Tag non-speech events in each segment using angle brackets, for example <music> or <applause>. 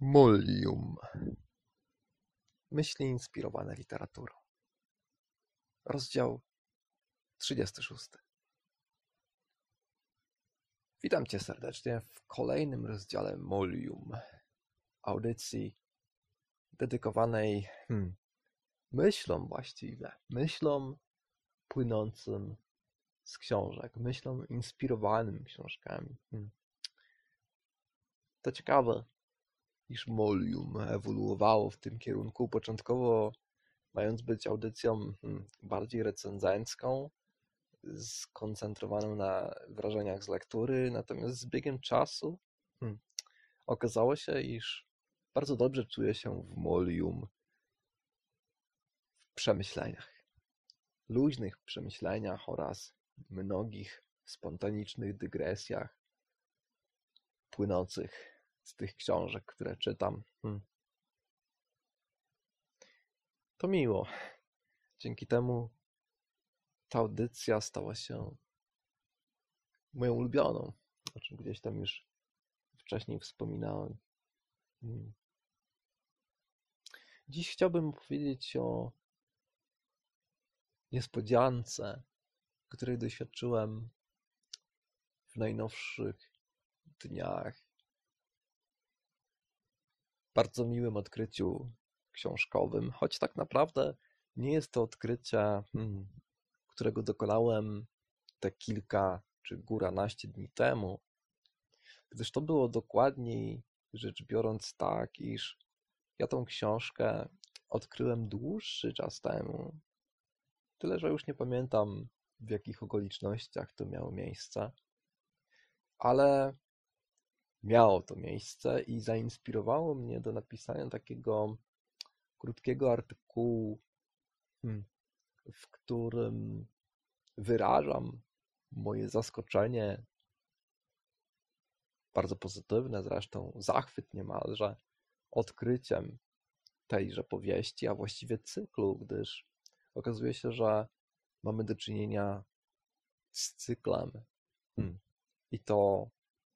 Mollium. Myśli inspirowane literaturą. Rozdział 36. Witam Cię serdecznie w kolejnym rozdziale Mollium, audycji dedykowanej hmm, myślom właściwie, myślom płynącym z książek, myślom inspirowanym książkami. Hmm. To ciekawe, iż Molium ewoluowało w tym kierunku, początkowo mając być audycją hmm, bardziej recenzencką, skoncentrowaną na wrażeniach z lektury, natomiast z biegiem czasu hmm, okazało się, iż bardzo dobrze czuję się w Molium w przemyśleniach. Luźnych przemyśleniach oraz mnogich spontanicznych dygresjach płynących z tych książek, które czytam. Hmm. To miło. Dzięki temu ta audycja stała się moją ulubioną, o czym gdzieś tam już wcześniej wspominałem. Hmm. Dziś chciałbym opowiedzieć o niespodziance, której doświadczyłem w najnowszych dniach bardzo miłym odkryciu książkowym, choć tak naprawdę nie jest to odkrycie, hmm, którego dokonałem te kilka czy góra naście dni temu, gdyż to było dokładniej rzecz biorąc tak, iż ja tą książkę odkryłem dłuższy czas temu. Tyle, że już nie pamiętam w jakich okolicznościach to miało miejsce, ale miało to miejsce i zainspirowało mnie do napisania takiego krótkiego artykułu, hmm, w którym wyrażam moje zaskoczenie, bardzo pozytywne zresztą, zachwyt niemalże, odkryciem tejże powieści, a właściwie cyklu, gdyż okazuje się, że mamy do czynienia z cyklem. Hmm. I to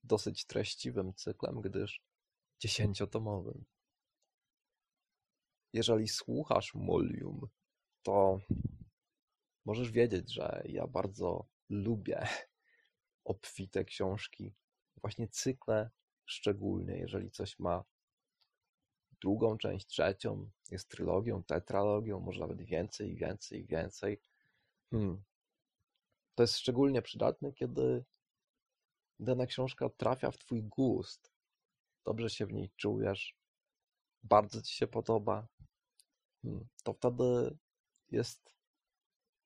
dosyć treściwym cyklem, gdyż dziesięciotomowym. Jeżeli słuchasz Molium, to możesz wiedzieć, że ja bardzo lubię <laughs> obfite książki, właśnie cykle szczególnie, jeżeli coś ma drugą część, trzecią, jest trylogią, tetralogią, może nawet więcej, więcej, więcej. Hmm. To jest szczególnie przydatne, kiedy dana książka trafia w Twój gust, dobrze się w niej czujesz, bardzo Ci się podoba, hmm, to wtedy jest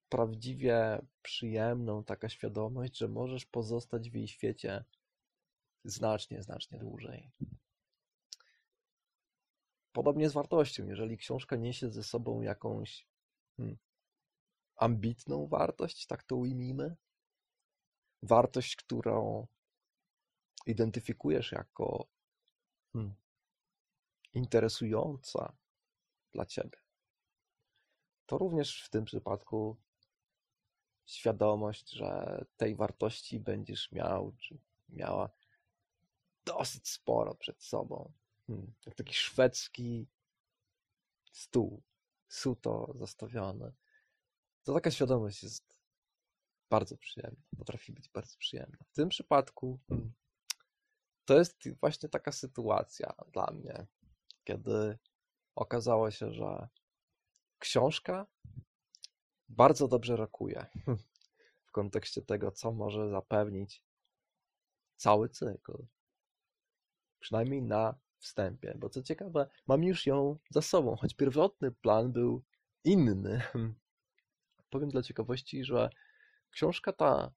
prawdziwie przyjemną taka świadomość, że możesz pozostać w jej świecie znacznie, znacznie dłużej. Podobnie z wartością. Jeżeli książka niesie ze sobą jakąś hmm, ambitną wartość, tak to ujmijmy, wartość, którą identyfikujesz jako hmm, interesująca dla ciebie, to również w tym przypadku świadomość, że tej wartości będziesz miał, czy miała dosyć sporo przed sobą. Hmm, jak taki szwedzki stół, suto zastawiony. To taka świadomość jest bardzo przyjemna, potrafi być bardzo przyjemna. W tym przypadku hmm, to jest właśnie taka sytuacja dla mnie, kiedy okazało się, że książka bardzo dobrze rokuje <laughs> w kontekście tego, co może zapewnić cały cykl. Przynajmniej na wstępie, bo co ciekawe, mam już ją za sobą, choć pierwotny plan był inny. <laughs> Powiem dla ciekawości, że książka ta,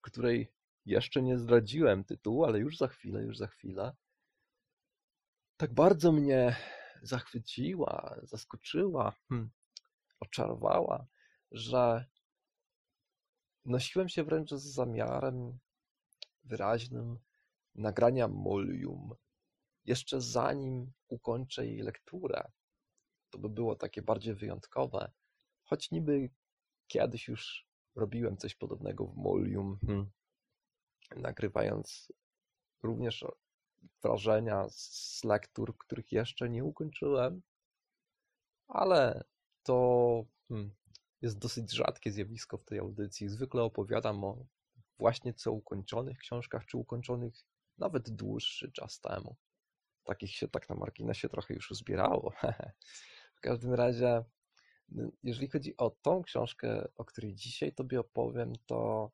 której jeszcze nie zdradziłem tytułu, ale już za chwilę, już za chwilę. Tak bardzo mnie zachwyciła, zaskoczyła, hmm, oczarowała, że nosiłem się wręcz z zamiarem wyraźnym nagrania Molium. Jeszcze zanim ukończę jej lekturę, to by było takie bardziej wyjątkowe, choć niby kiedyś już robiłem coś podobnego w Molium. Hmm nagrywając również wrażenia z lektur, których jeszcze nie ukończyłem, ale to hmm, jest dosyć rzadkie zjawisko w tej audycji. Zwykle opowiadam o właśnie co ukończonych książkach, czy ukończonych nawet dłuższy czas temu. Takich się tak na marginesie trochę już uzbierało. <laughs> w każdym razie, jeżeli chodzi o tą książkę, o której dzisiaj tobie opowiem, to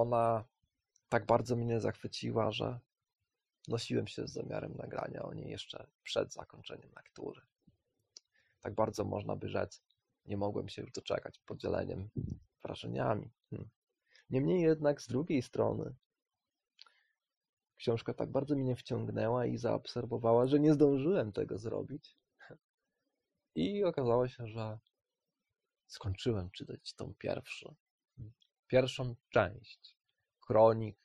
ona tak bardzo mnie zachwyciła, że nosiłem się z zamiarem nagrania o niej jeszcze przed zakończeniem lektury. Tak bardzo można by rzec, nie mogłem się już doczekać podzieleniem wrażeniami. Hmm. Niemniej jednak z drugiej strony książka tak bardzo mnie wciągnęła i zaobserwowała, że nie zdążyłem tego zrobić. I okazało się, że skończyłem czytać tą pierwszą, pierwszą część kronik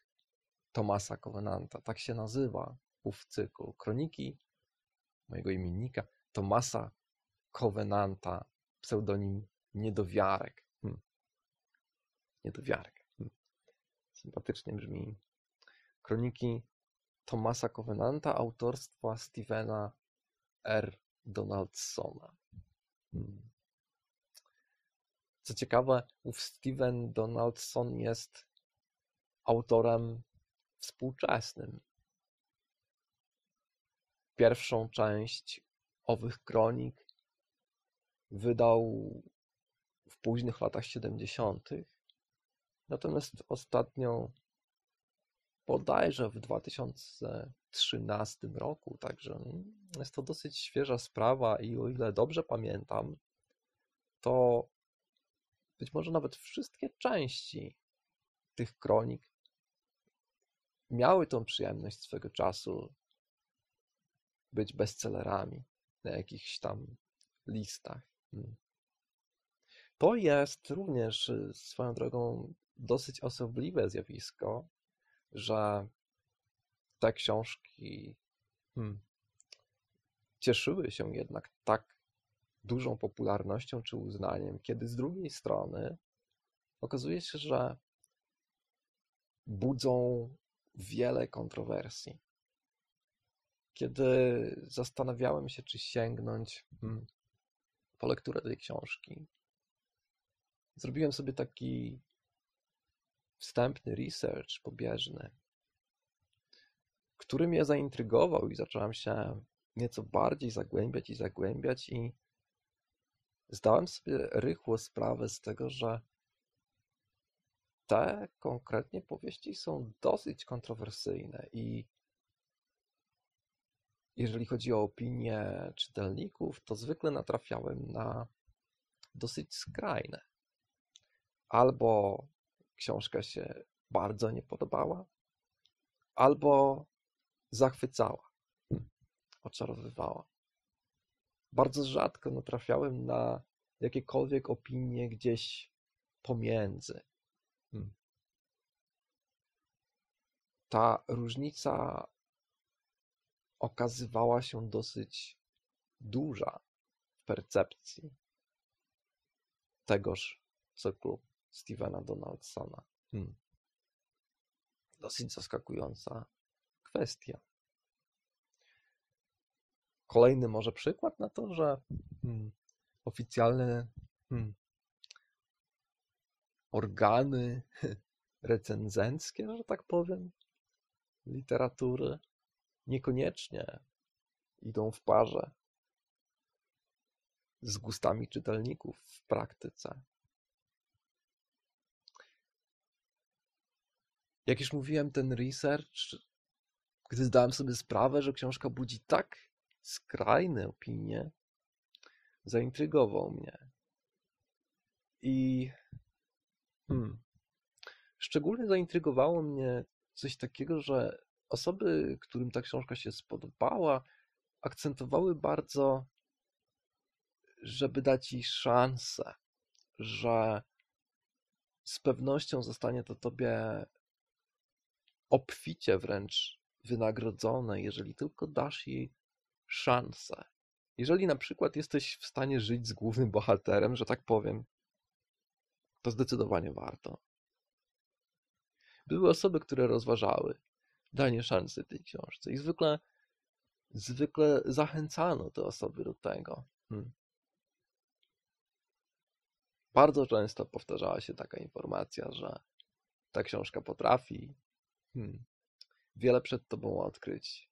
Tomasa Covenanta. Tak się nazywa ów cykl. Kroniki mojego imiennika Tomasa Covenanta, pseudonim Niedowiarek. Hmm. Niedowiarek. Hmm. Sympatycznie brzmi. Kroniki Tomasa Covenanta autorstwa Stevena R. Donaldsona. Hmm. Co ciekawe, ów Steven Donaldson jest autorem współczesnym. Pierwszą część owych kronik wydał w późnych latach 70., natomiast ostatnio bodajże w 2013 roku, także jest to dosyć świeża sprawa i o ile dobrze pamiętam, to być może nawet wszystkie części tych kronik miały tą przyjemność swego czasu być bestsellerami na jakichś tam listach. Hmm. To jest również y, swoją drogą dosyć osobliwe zjawisko, że te książki hmm, cieszyły się jednak tak dużą popularnością czy uznaniem, kiedy z drugiej strony okazuje się, że budzą wiele kontrowersji. Kiedy zastanawiałem się, czy sięgnąć hmm, po lekturę tej książki, zrobiłem sobie taki wstępny research pobieżny, który mnie zaintrygował i zacząłem się nieco bardziej zagłębiać i zagłębiać i zdałem sobie rychło sprawę z tego, że te konkretnie powieści są dosyć kontrowersyjne i jeżeli chodzi o opinie czytelników, to zwykle natrafiałem na dosyć skrajne. Albo książka się bardzo nie podobała, albo zachwycała, oczarowywała. Bardzo rzadko natrafiałem na jakiekolwiek opinie gdzieś pomiędzy. Hmm. Ta różnica okazywała się dosyć duża w percepcji tegoż cyklu Stevena Donaldsona. Hmm. Dosyć zaskakująca kwestia. Kolejny może przykład na to, że hmm, oficjalne hmm, organy <laughs> recenzenckie, że tak powiem, literatury, niekoniecznie idą w parze z gustami czytelników w praktyce. Jak już mówiłem, ten research, gdy zdałem sobie sprawę, że książka budzi tak skrajne opinie, zaintrygował mnie. I Hmm. Szczególnie zaintrygowało mnie coś takiego, że osoby, którym ta książka się spodobała, akcentowały bardzo, żeby dać jej szansę, że z pewnością zostanie to tobie obficie wręcz wynagrodzone, jeżeli tylko dasz jej szansę. Jeżeli na przykład jesteś w stanie żyć z głównym bohaterem, że tak powiem, to zdecydowanie warto. Były osoby, które rozważały, danie szansy tej książce. I zwykle, zwykle zachęcano te osoby do tego. Hmm. Bardzo często powtarzała się taka informacja, że ta książka potrafi hmm, wiele przed tobą odkryć.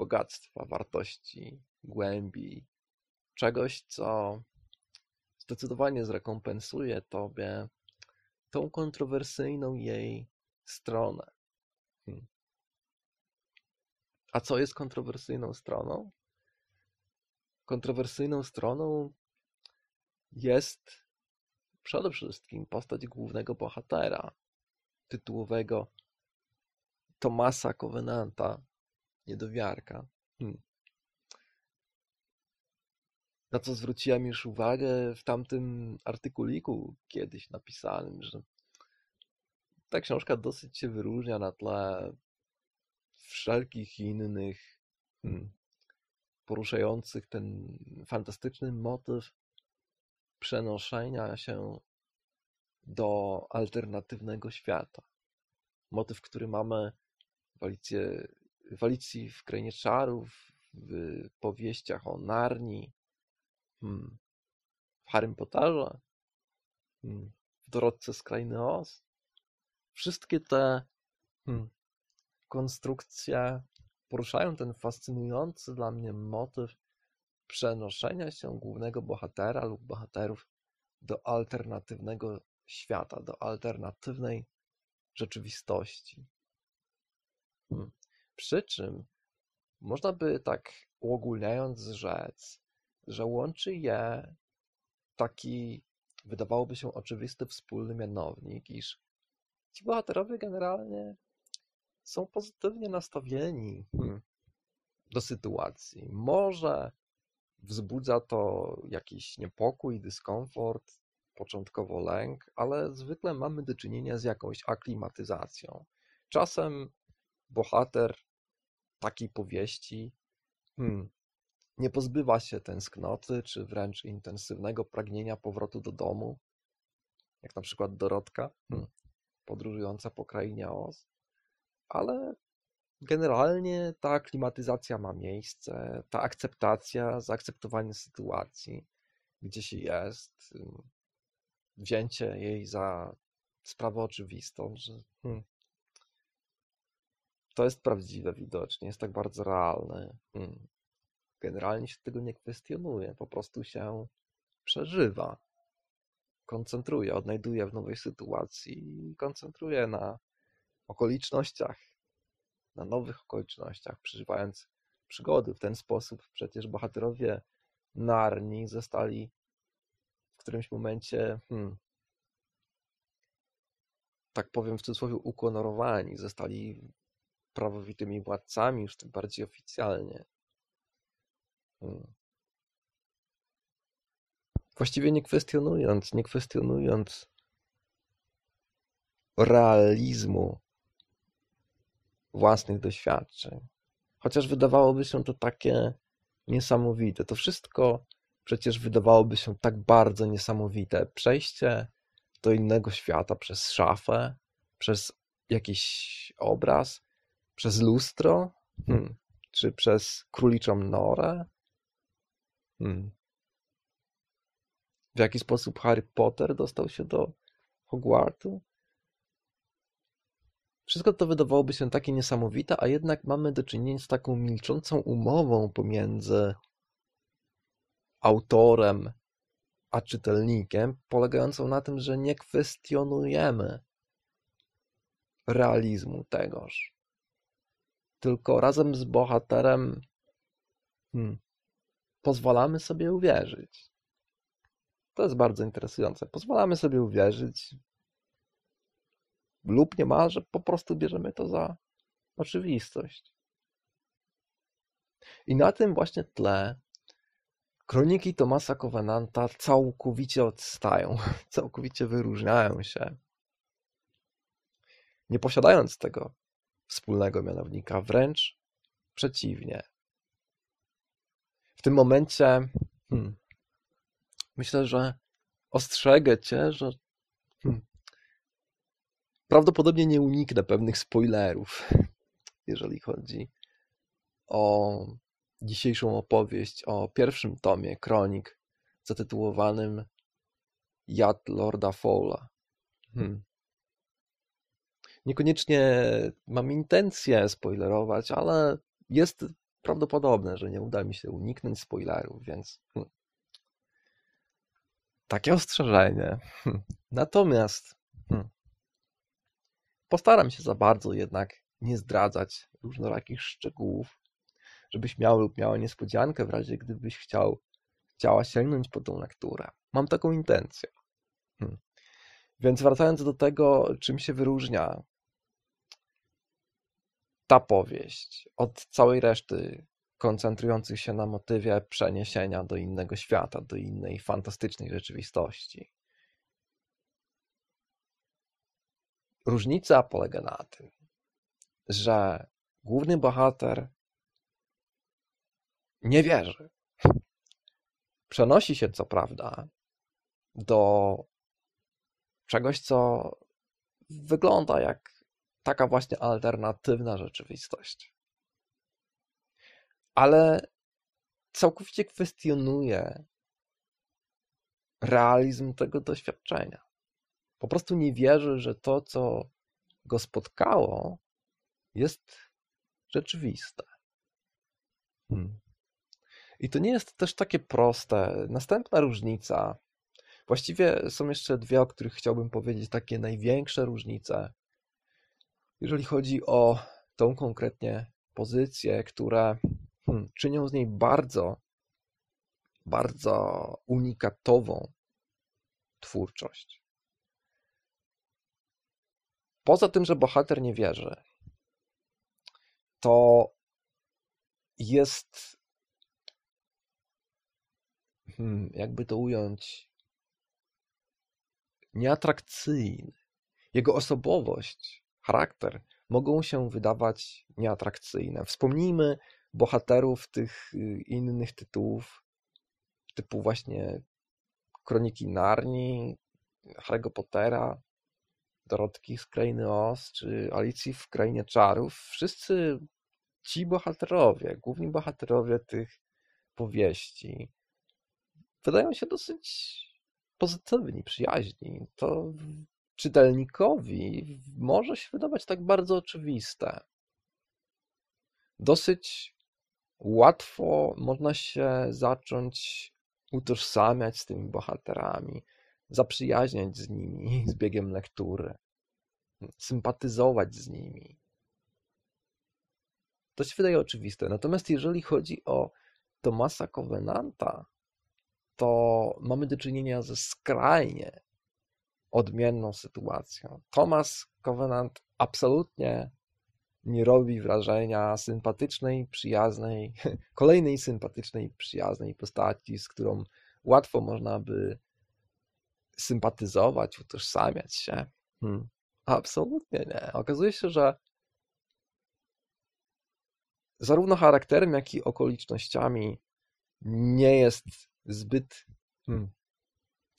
Bogactwa, wartości, głębi, czegoś, co zdecydowanie zrekompensuje tobie tą kontrowersyjną jej stronę. Hmm. A co jest kontrowersyjną stroną? Kontrowersyjną stroną jest przede wszystkim postać głównego bohatera, tytułowego Tomasa Covenanta, niedowiarka. Hmm. Na co zwróciłem już uwagę w tamtym artykuliku kiedyś napisanym, że ta książka dosyć się wyróżnia na tle wszelkich innych hmm, poruszających ten fantastyczny motyw przenoszenia się do alternatywnego świata. Motyw, który mamy w, w Alicji w Krainie Czarów, w powieściach o Narni, hmm, w Harrym Potterze, hmm, w Dorotce z Krainy Oz. Wszystkie te hmm, konstrukcje poruszają ten fascynujący dla mnie motyw przenoszenia się głównego bohatera lub bohaterów do alternatywnego świata, do alternatywnej rzeczywistości. Hmm. Przy czym można by tak uogólniając rzec, że łączy je taki, wydawałoby się oczywisty wspólny mianownik, iż ci bohaterowie generalnie są pozytywnie nastawieni hmm, do sytuacji. Może wzbudza to jakiś niepokój, dyskomfort, początkowo lęk, ale zwykle mamy do czynienia z jakąś aklimatyzacją. Czasem bohater takiej powieści. Hmm, nie pozbywa się tęsknoty, czy wręcz intensywnego pragnienia powrotu do domu, jak na przykład Dorotka, hmm, podróżująca po krainie Oz, ale generalnie ta klimatyzacja ma miejsce, ta akceptacja, zaakceptowanie sytuacji, gdzie się jest, wzięcie jej za sprawę oczywistą, że hmm, to jest prawdziwe widocznie, jest tak bardzo realne. Hmm. Generalnie się tego nie kwestionuje, po prostu się przeżywa, koncentruje, odnajduje w nowej sytuacji i koncentruje na okolicznościach, na nowych okolicznościach, przeżywając przygody. W ten sposób przecież bohaterowie Narni zostali w którymś momencie, hmm, tak powiem w cudzysłowie, ukonorowani, zostali prawowitymi władcami, już tym bardziej oficjalnie. Hmm. Właściwie nie kwestionując, nie kwestionując realizmu własnych doświadczeń. Chociaż wydawałoby się to takie niesamowite. To wszystko przecież wydawałoby się tak bardzo niesamowite. Przejście do innego świata przez szafę, przez jakiś obraz, przez lustro, hmm. czy przez króliczą norę. Hmm. W jaki sposób Harry Potter dostał się do Hogwartu? Wszystko to wydawałoby się takie niesamowite, a jednak mamy do czynienia z taką milczącą umową pomiędzy autorem a czytelnikiem, polegającą na tym, że nie kwestionujemy realizmu tegoż. Tylko razem z bohaterem hmm, pozwalamy sobie uwierzyć. To jest bardzo interesujące. Pozwalamy sobie uwierzyć, lub niemalże po prostu bierzemy to za oczywistość. I na tym właśnie tle kroniki Tomasa Covenanta całkowicie odstają, <laughs> całkowicie wyróżniają się. Nie posiadając tego wspólnego mianownika, wręcz przeciwnie. W tym momencie hmm, myślę, że ostrzegę cię, że hmm, prawdopodobnie nie uniknę pewnych spoilerów, jeżeli chodzi o dzisiejszą opowieść o pierwszym tomie kronik zatytułowanym Jad Lorda Fowla. Hmm. Niekoniecznie mam intencję spoilerować, ale jest prawdopodobne, że nie uda mi się uniknąć spoilerów, więc hmm. takie ostrzeżenie. Hmm. Natomiast hmm. postaram się za bardzo jednak nie zdradzać różnorakich szczegółów, żebyś miał lub miała niespodziankę w razie gdybyś chciał, chciała sięgnąć po tą lekturę. Mam taką intencję. Hmm. Więc wracając do tego, czym się wyróżnia ta powieść od całej reszty koncentrujących się na motywie przeniesienia do innego świata, do innej fantastycznej rzeczywistości. Różnica polega na tym, że główny bohater nie wierzy. Przenosi się co prawda do czegoś, co wygląda jak taka właśnie alternatywna rzeczywistość. Ale całkowicie kwestionuje realizm tego doświadczenia. Po prostu nie wierzy, że to, co go spotkało, jest rzeczywiste. Hmm. I to nie jest też takie proste. Następna różnica, właściwie są jeszcze dwie, o których chciałbym powiedzieć, takie największe różnice, jeżeli chodzi o tą konkretnie pozycję, które hmm, czynią z niej bardzo, bardzo unikatową twórczość. Poza tym, że bohater nie wierzy, to jest hmm, jakby to ująć, nieatrakcyjny. Jego osobowość, charakter mogą się wydawać nieatrakcyjne. Wspomnijmy bohaterów tych y, innych tytułów, typu właśnie Kroniki Narni, Harry'ego Pottera, Dorotki z Krainy Oz, czy Alicji w Krainie Czarów. Wszyscy ci bohaterowie, główni bohaterowie tych powieści, wydają się dosyć pozytywni, przyjaźni. To czytelnikowi może się wydawać tak bardzo oczywiste. Dosyć łatwo można się zacząć utożsamiać z tymi bohaterami, zaprzyjaźniać z nimi <laughs> z biegiem lektury, sympatyzować z nimi. To się wydaje oczywiste. Natomiast jeżeli chodzi o Tomasa Covenanta, to mamy do czynienia ze skrajnie odmienną sytuacją. Thomas Covenant absolutnie nie robi wrażenia sympatycznej, przyjaznej, <laughs> kolejnej sympatycznej, przyjaznej postaci, z którą łatwo można by sympatyzować, utożsamiać się. Hmm. Absolutnie nie. Okazuje się, że zarówno charakterem, jak i okolicznościami nie jest zbyt, hmm,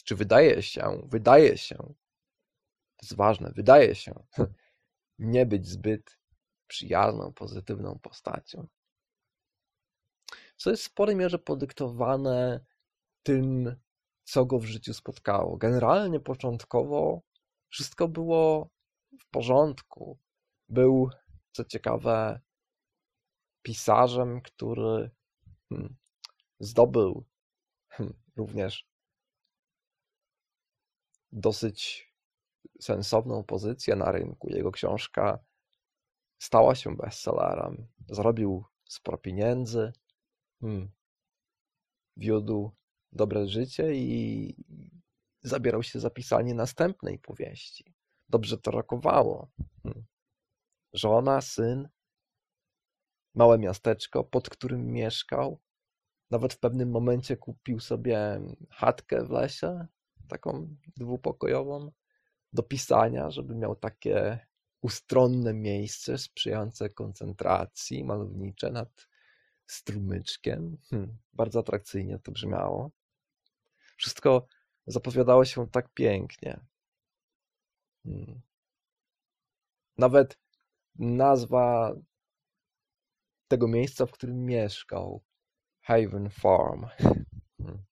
czy wydaje się, wydaje się, to jest ważne, wydaje się <laughs> nie być zbyt przyjazną, pozytywną postacią. Co jest w sporej mierze podyktowane tym, co go w życiu spotkało. Generalnie początkowo wszystko było w porządku. Był, co ciekawe, pisarzem, który hmm, zdobył <laughs> również dosyć sensowną pozycję na rynku. Jego książka stała się bestsellerem. Zrobił sporo pieniędzy, hmm, wiódł dobre życie i zabierał się za pisanie następnej powieści. Dobrze to rokowało. Hmm. Żona, syn, małe miasteczko, pod którym mieszkał. Nawet w pewnym momencie kupił sobie chatkę w lesie, taką dwupokojową, do pisania, żeby miał takie ustronne miejsce sprzyjające koncentracji, malownicze nad strumyczkiem. Hmm, bardzo atrakcyjnie to brzmiało. Wszystko zapowiadało się tak pięknie. Hmm. Nawet nazwa tego miejsca, w którym mieszkał, Haven Farm. Hmm.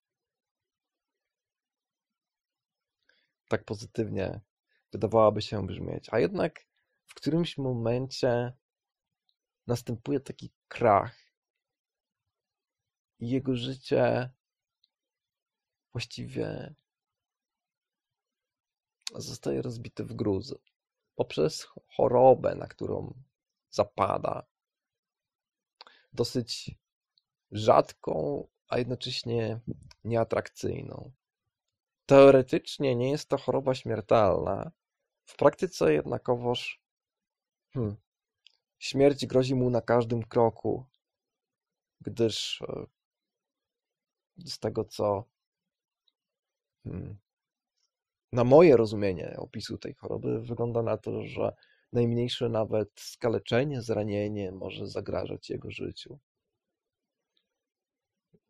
Tak pozytywnie wydawałaby się brzmieć. A jednak w którymś momencie następuje taki krach i jego życie właściwie zostaje rozbite w gruzy poprzez chorobę, na którą zapada. Dosyć rzadką, a jednocześnie nieatrakcyjną. Teoretycznie nie jest to choroba śmiertelna, w praktyce jednakowoż hmm, śmierć grozi mu na każdym kroku, gdyż e, z tego co hmm, na moje rozumienie opisu tej choroby wygląda na to, że najmniejsze nawet skaleczenie, zranienie może zagrażać jego życiu.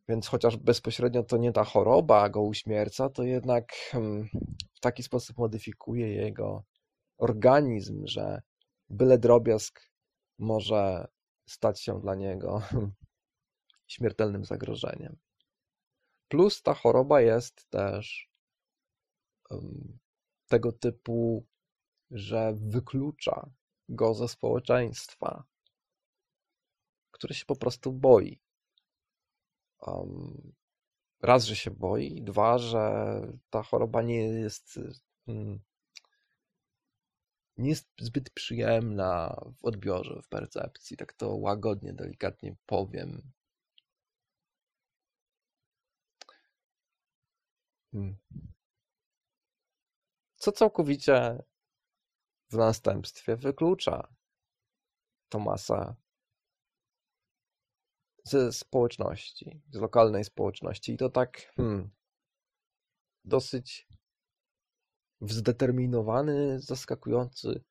Więc chociaż bezpośrednio to nie ta choroba go uśmierca, to jednak hmm, w taki sposób modyfikuje jego organizm, że byle drobiazg może stać się dla niego <laughs> śmiertelnym zagrożeniem. Plus ta choroba jest też um, tego typu, że wyklucza go ze społeczeństwa, które się po prostu boi. Um, raz, że się boi, dwa, że ta choroba nie jest hmm, nie jest zbyt przyjemna w odbiorze, w percepcji, tak to łagodnie, delikatnie powiem. Hmm. Co całkowicie w następstwie wyklucza Tomasa ze społeczności, z lokalnej społeczności. I to tak hmm, dosyć w zdeterminowany, zaskakujący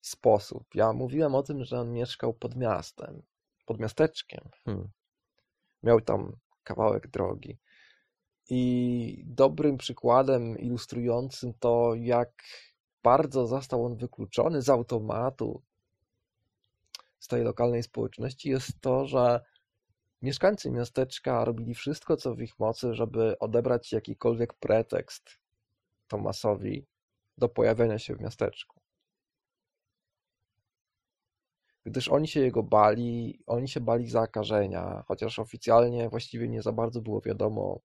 sposób. Ja mówiłem o tym, że on mieszkał pod miastem, pod miasteczkiem. Hmm. Miał tam kawałek drogi. I dobrym przykładem ilustrującym to, jak bardzo został on wykluczony z automatu z tej lokalnej społeczności, jest to, że mieszkańcy miasteczka robili wszystko, co w ich mocy, żeby odebrać jakikolwiek pretekst Tomasowi do pojawienia się w miasteczku. Gdyż oni się jego bali, oni się bali zakażenia, chociaż oficjalnie właściwie nie za bardzo było wiadomo,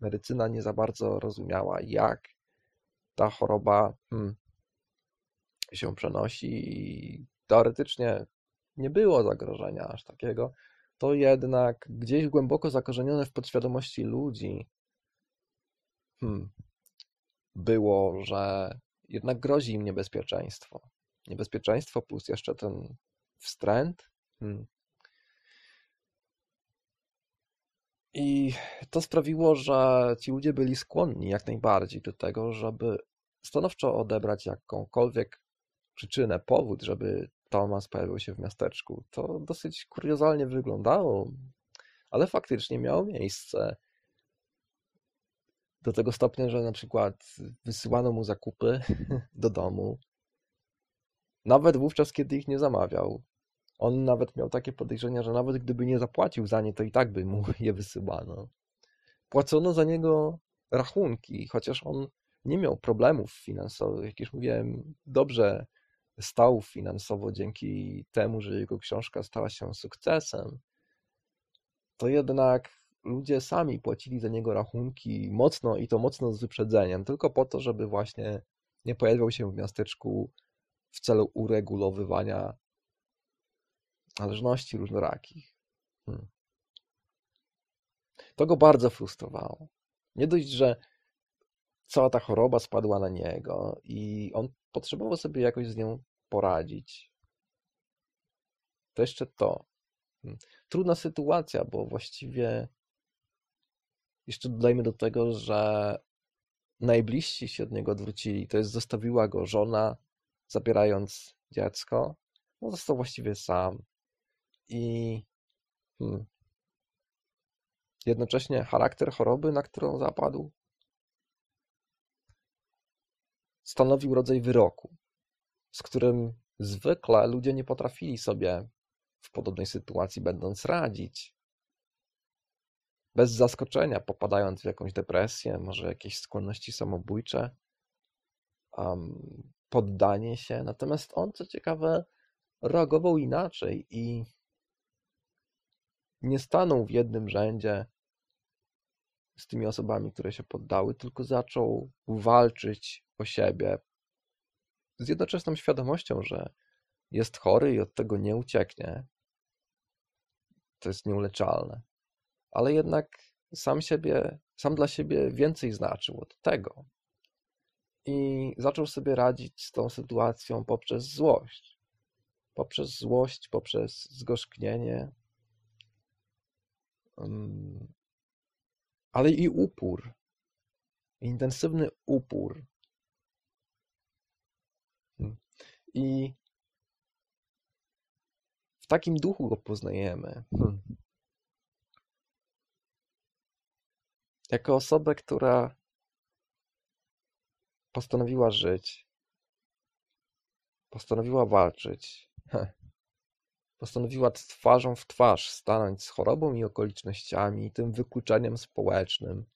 medycyna nie za bardzo rozumiała, jak ta choroba hmm, się przenosi i teoretycznie nie było zagrożenia aż takiego, to jednak gdzieś głęboko zakorzenione w podświadomości ludzi hmm, było, że jednak grozi im niebezpieczeństwo. Niebezpieczeństwo plus jeszcze ten wstręt. Hmm. I to sprawiło, że ci ludzie byli skłonni jak najbardziej do tego, żeby stanowczo odebrać jakąkolwiek przyczynę, powód, żeby Thomas pojawił się w miasteczku. To dosyć kuriozalnie wyglądało, ale faktycznie miało miejsce do tego stopnia, że na przykład wysyłano mu zakupy <laughs> do domu, nawet wówczas, kiedy ich nie zamawiał. On nawet miał takie podejrzenia, że nawet gdyby nie zapłacił za nie, to i tak by mu <laughs> je wysyłano. Płacono za niego rachunki, chociaż on nie miał problemów finansowych. Jak już mówiłem, dobrze stał finansowo dzięki temu, że jego książka stała się sukcesem. To jednak ludzie sami płacili za niego rachunki mocno i to mocno z wyprzedzeniem, tylko po to, żeby właśnie nie pojawiał się w miasteczku w celu uregulowywania należności różnorakich. Hmm. To go bardzo frustrowało. Nie dość, że cała ta choroba spadła na niego i on potrzebował sobie jakoś z nią poradzić. To jeszcze to. Hmm. Trudna sytuacja, bo właściwie jeszcze dodajmy do tego, że najbliżsi się od niego odwrócili. To jest zostawiła go żona, zabierając dziecko. No został właściwie sam. I hmm, jednocześnie charakter choroby, na którą zapadł, stanowił rodzaj wyroku. Z którym zwykle ludzie nie potrafili sobie w podobnej sytuacji będąc radzić. Bez zaskoczenia, popadając w jakąś depresję, może jakieś skłonności samobójcze, um, poddanie się. Natomiast on, co ciekawe, reagował inaczej i nie stanął w jednym rzędzie z tymi osobami, które się poddały, tylko zaczął walczyć o siebie z jednoczesną świadomością, że jest chory i od tego nie ucieknie. To jest nieuleczalne. Ale jednak sam siebie, sam dla siebie więcej znaczył od tego. I zaczął sobie radzić z tą sytuacją poprzez złość. Poprzez złość, poprzez zgorzknienie, ale i upór. Intensywny upór. Hmm. I w takim duchu go poznajemy. Hmm. Jako osobę, która postanowiła żyć, postanowiła walczyć, postanowiła twarzą w twarz stanąć z chorobą i okolicznościami, tym wykluczeniem społecznym,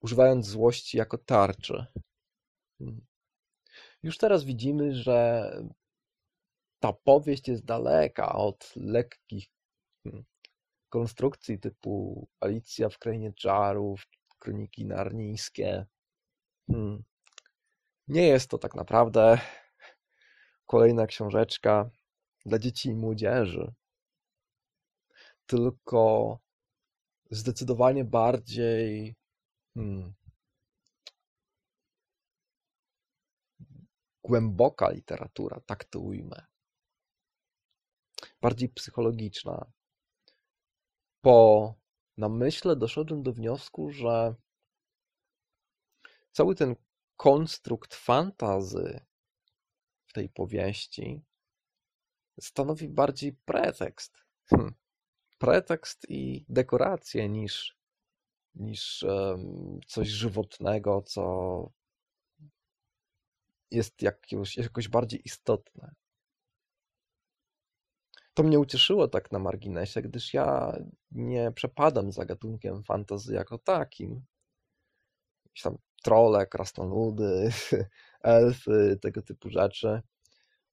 używając złości jako tarczy. Hmm. Już teraz widzimy, że ta powieść jest daleka od lekkich hmm, konstrukcji typu Alicja w Krainie Czarów, Kroniki Narnijskie. Hmm. Nie jest to tak naprawdę kolejna książeczka dla dzieci i młodzieży, tylko zdecydowanie bardziej hmm, głęboka literatura, tak to ujmę. Bardziej psychologiczna. Po namyśle doszedłem do wniosku, że cały ten konstrukt fantazy w tej powieści stanowi bardziej pretekst. Hm. Pretekst i dekorację niż, niż um, coś żywotnego, co jest jakoś, jakoś bardziej istotne. To mnie ucieszyło tak na marginesie, gdyż ja nie przepadam za gatunkiem fantazy jako takim. Jakieś tam trole, krasnoludy, <laughs> elfy, tego typu rzeczy.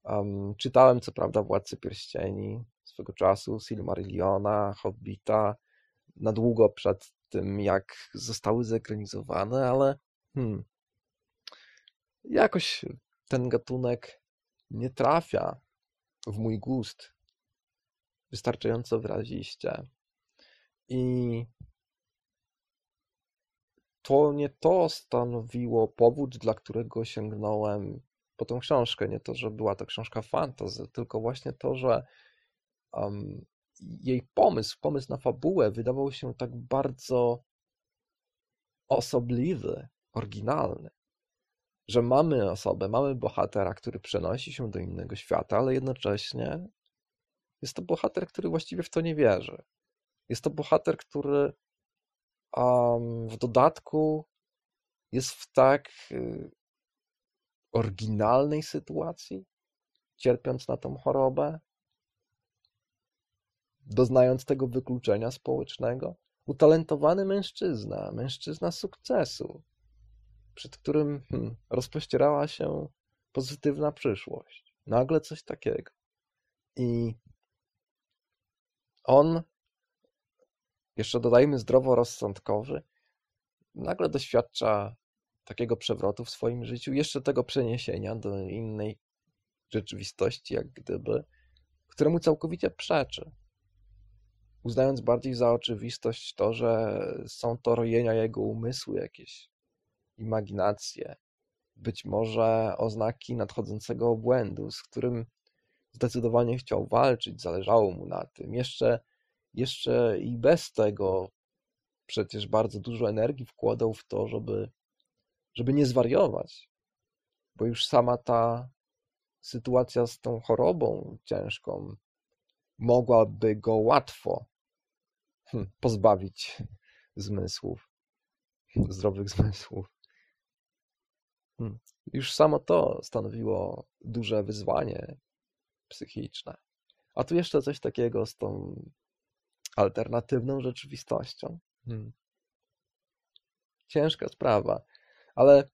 Um, czytałem co prawda Władcy Pierścieni swego czasu, Silmarilliona, Hobbita, na długo przed tym, jak zostały zekranizowane, ale hmm, jakoś ten gatunek nie trafia w mój gust wystarczająco wyraziście. I to nie to stanowiło powód, dla którego sięgnąłem po tą książkę. Nie to, że była to książka fantasy, tylko właśnie to, że um, jej pomysł, pomysł na fabułę wydawał się tak bardzo osobliwy, oryginalny, że mamy osobę, mamy bohatera, który przenosi się do innego świata, ale jednocześnie jest to bohater, który właściwie w to nie wierzy. Jest to bohater, który um, w dodatku jest w tak y, oryginalnej sytuacji, cierpiąc na tą chorobę, doznając tego wykluczenia społecznego. Utalentowany mężczyzna, mężczyzna sukcesu, przed którym hmm, rozpościerała się pozytywna przyszłość. Nagle coś takiego. I on, jeszcze dodajmy zdroworozsądkowy, nagle doświadcza takiego przewrotu w swoim życiu, jeszcze tego przeniesienia do innej rzeczywistości, jak gdyby, któremu całkowicie przeczy. Uznając bardziej za oczywistość to, że są to rojenia jego umysłu, jakieś imaginacje, być może oznaki nadchodzącego obłędu, z którym zdecydowanie chciał walczyć, zależało mu na tym. Jeszcze, jeszcze i bez tego przecież bardzo dużo energii wkładał w to, żeby żeby nie zwariować, bo już sama ta sytuacja z tą chorobą ciężką mogłaby go łatwo hm, pozbawić zmysłów, zdrowych <laughs> zmysłów. Hmm. Już samo to stanowiło duże wyzwanie psychiczne. A tu jeszcze coś takiego z tą alternatywną rzeczywistością. Hmm. Ciężka sprawa, ale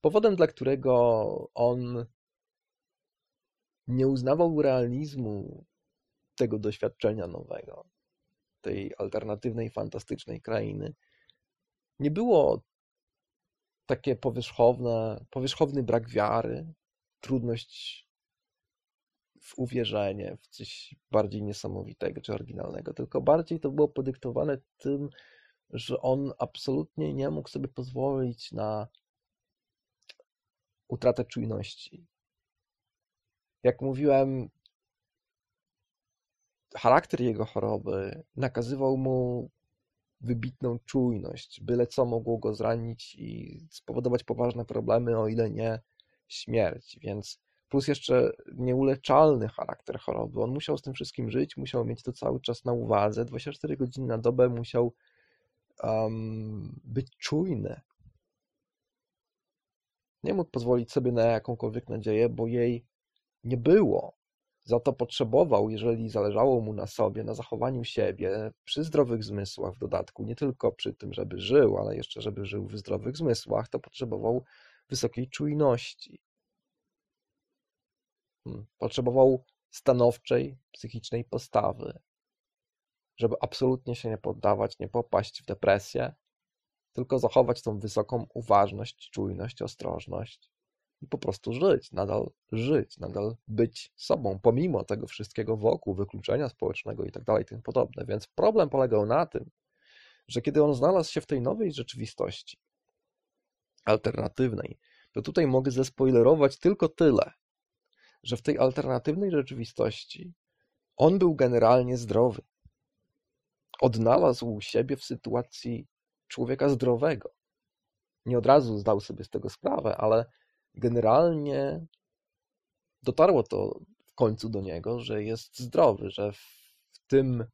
powodem, dla którego on nie uznawał realizmu tego doświadczenia nowego, tej alternatywnej, fantastycznej krainy, nie było takie powierzchowne, powierzchowny brak wiary, trudność w uwierzenie w coś bardziej niesamowitego czy oryginalnego, tylko bardziej to było podyktowane tym, że on absolutnie nie mógł sobie pozwolić na utratę czujności. Jak mówiłem, charakter jego choroby nakazywał mu wybitną czujność, byle co mogło go zranić i spowodować poważne problemy, o ile nie śmierć. Więc plus jeszcze nieuleczalny charakter choroby. On musiał z tym wszystkim żyć, musiał mieć to cały czas na uwadze, 24 godziny na dobę musiał um, być czujny. Nie mógł pozwolić sobie na jakąkolwiek nadzieję, bo jej nie było. Za to potrzebował, jeżeli zależało mu na sobie, na zachowaniu siebie, przy zdrowych zmysłach w dodatku, nie tylko przy tym, żeby żył, ale jeszcze, żeby żył w zdrowych zmysłach, to potrzebował wysokiej czujności. Hmm, potrzebował stanowczej, psychicznej postawy, żeby absolutnie się nie poddawać, nie popaść w depresję, tylko zachować tą wysoką uważność, czujność, ostrożność i po prostu żyć, nadal żyć, nadal być sobą, pomimo tego wszystkiego wokół, wykluczenia społecznego i tak dalej, tym podobne. Więc problem polegał na tym, że kiedy on znalazł się w tej nowej rzeczywistości, alternatywnej, to tutaj mogę zespoilerować tylko tyle, że w tej alternatywnej rzeczywistości on był generalnie zdrowy. Odnalazł siebie w sytuacji człowieka zdrowego. Nie od razu zdał sobie z tego sprawę, ale generalnie dotarło to w końcu do niego, że jest zdrowy, że w tym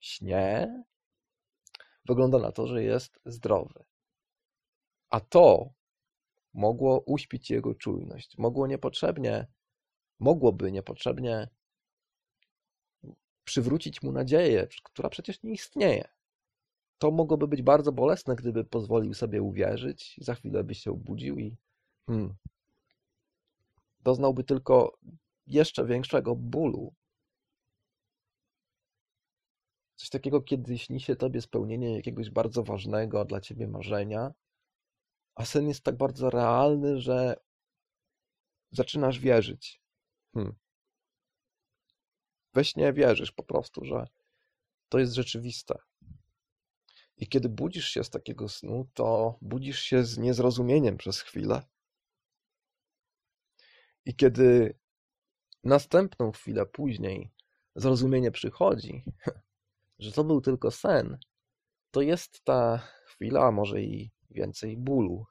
śnie wygląda na to, że jest zdrowy. A to mogło uśpić jego czujność, mogło niepotrzebnie, mogłoby niepotrzebnie przywrócić mu nadzieję, która przecież nie istnieje. To mogłoby być bardzo bolesne, gdyby pozwolił sobie uwierzyć, za chwilę by się obudził i Hmm. Doznałby tylko jeszcze większego bólu. Coś takiego, kiedy śni się tobie spełnienie jakiegoś bardzo ważnego dla ciebie marzenia, a sen jest tak bardzo realny, że zaczynasz wierzyć. Hmm. We śnie wierzysz po prostu, że to jest rzeczywiste. I kiedy budzisz się z takiego snu, to budzisz się z niezrozumieniem przez chwilę. I kiedy następną chwilę później zrozumienie przychodzi, <laughs> że to był tylko sen, to jest ta chwila, a może i więcej bólu.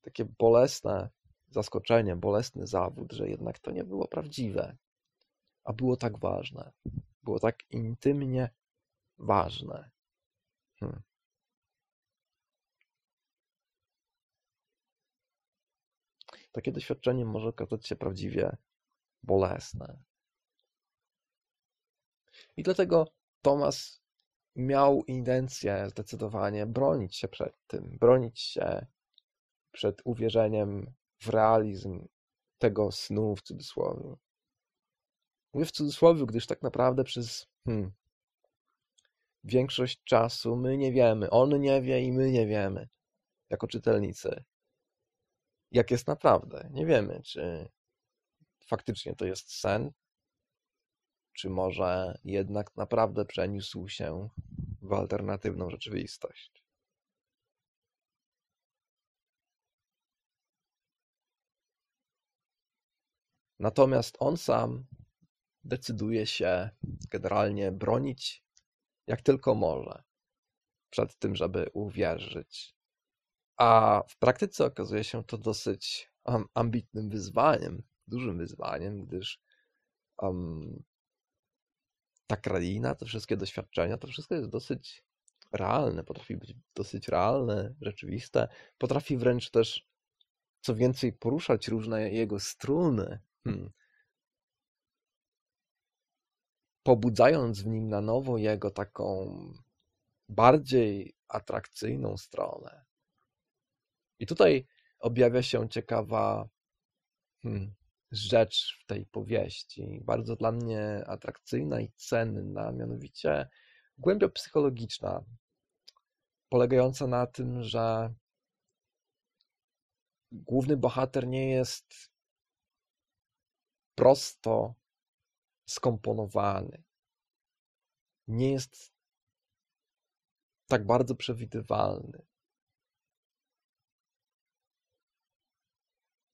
Takie bolesne zaskoczenie, bolesny zawód, że jednak to nie było prawdziwe, a było tak ważne, było tak intymnie ważne. Hmm. Takie doświadczenie może okazać się prawdziwie bolesne. I dlatego Tomas miał intencję zdecydowanie bronić się przed tym, bronić się przed uwierzeniem w realizm tego snu w cudzysłowie. Mówię w cudzysłowie, gdyż tak naprawdę przez hmm, większość czasu my nie wiemy, on nie wie i my nie wiemy, jako czytelnicy, jak jest naprawdę. Nie wiemy, czy faktycznie to jest sen, czy może jednak naprawdę przeniósł się w alternatywną rzeczywistość. Natomiast on sam decyduje się generalnie bronić jak tylko może przed tym, żeby uwierzyć a w praktyce okazuje się to dosyć ambitnym wyzwaniem, dużym wyzwaniem, gdyż um, ta kraina, te wszystkie doświadczenia, to wszystko jest dosyć realne, potrafi być dosyć realne, rzeczywiste, potrafi wręcz też co więcej, poruszać różne jego struny, hmm, pobudzając w nim na nowo jego taką bardziej atrakcyjną stronę. I tutaj objawia się ciekawa hmm, rzecz w tej powieści, bardzo dla mnie atrakcyjna i cenna, mianowicie głębia psychologiczna, polegająca na tym, że główny bohater nie jest prosto skomponowany. Nie jest tak bardzo przewidywalny.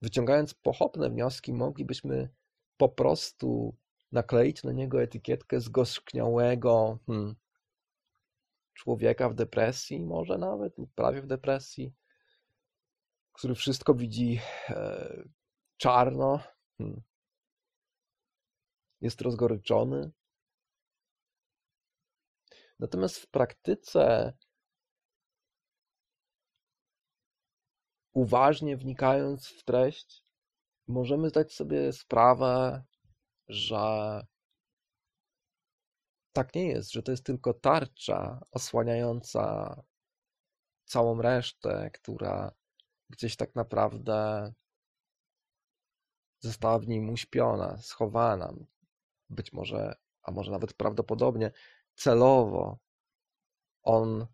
Wyciągając pochopne wnioski, moglibyśmy po prostu nakleić na niego etykietkę zgorzkniałego hmm, człowieka w depresji, może nawet, prawie w depresji, który wszystko widzi e, czarno, hmm, jest rozgoryczony. Natomiast w praktyce, uważnie wnikając w treść, możemy zdać sobie sprawę, że tak nie jest, że to jest tylko tarcza osłaniająca całą resztę, która gdzieś tak naprawdę została w nim uśpiona, schowana, być może, a może nawet prawdopodobnie celowo on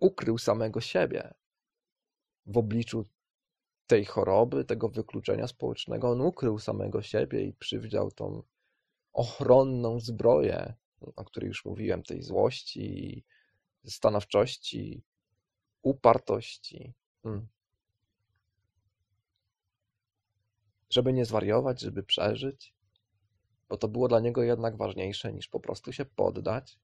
ukrył samego siebie w obliczu tej choroby, tego wykluczenia społecznego. On ukrył samego siebie i przywdział tą ochronną zbroję, o której już mówiłem, tej złości, stanowczości, upartości. Hmm. Żeby nie zwariować, żeby przeżyć, bo to było dla niego jednak ważniejsze niż po prostu się poddać.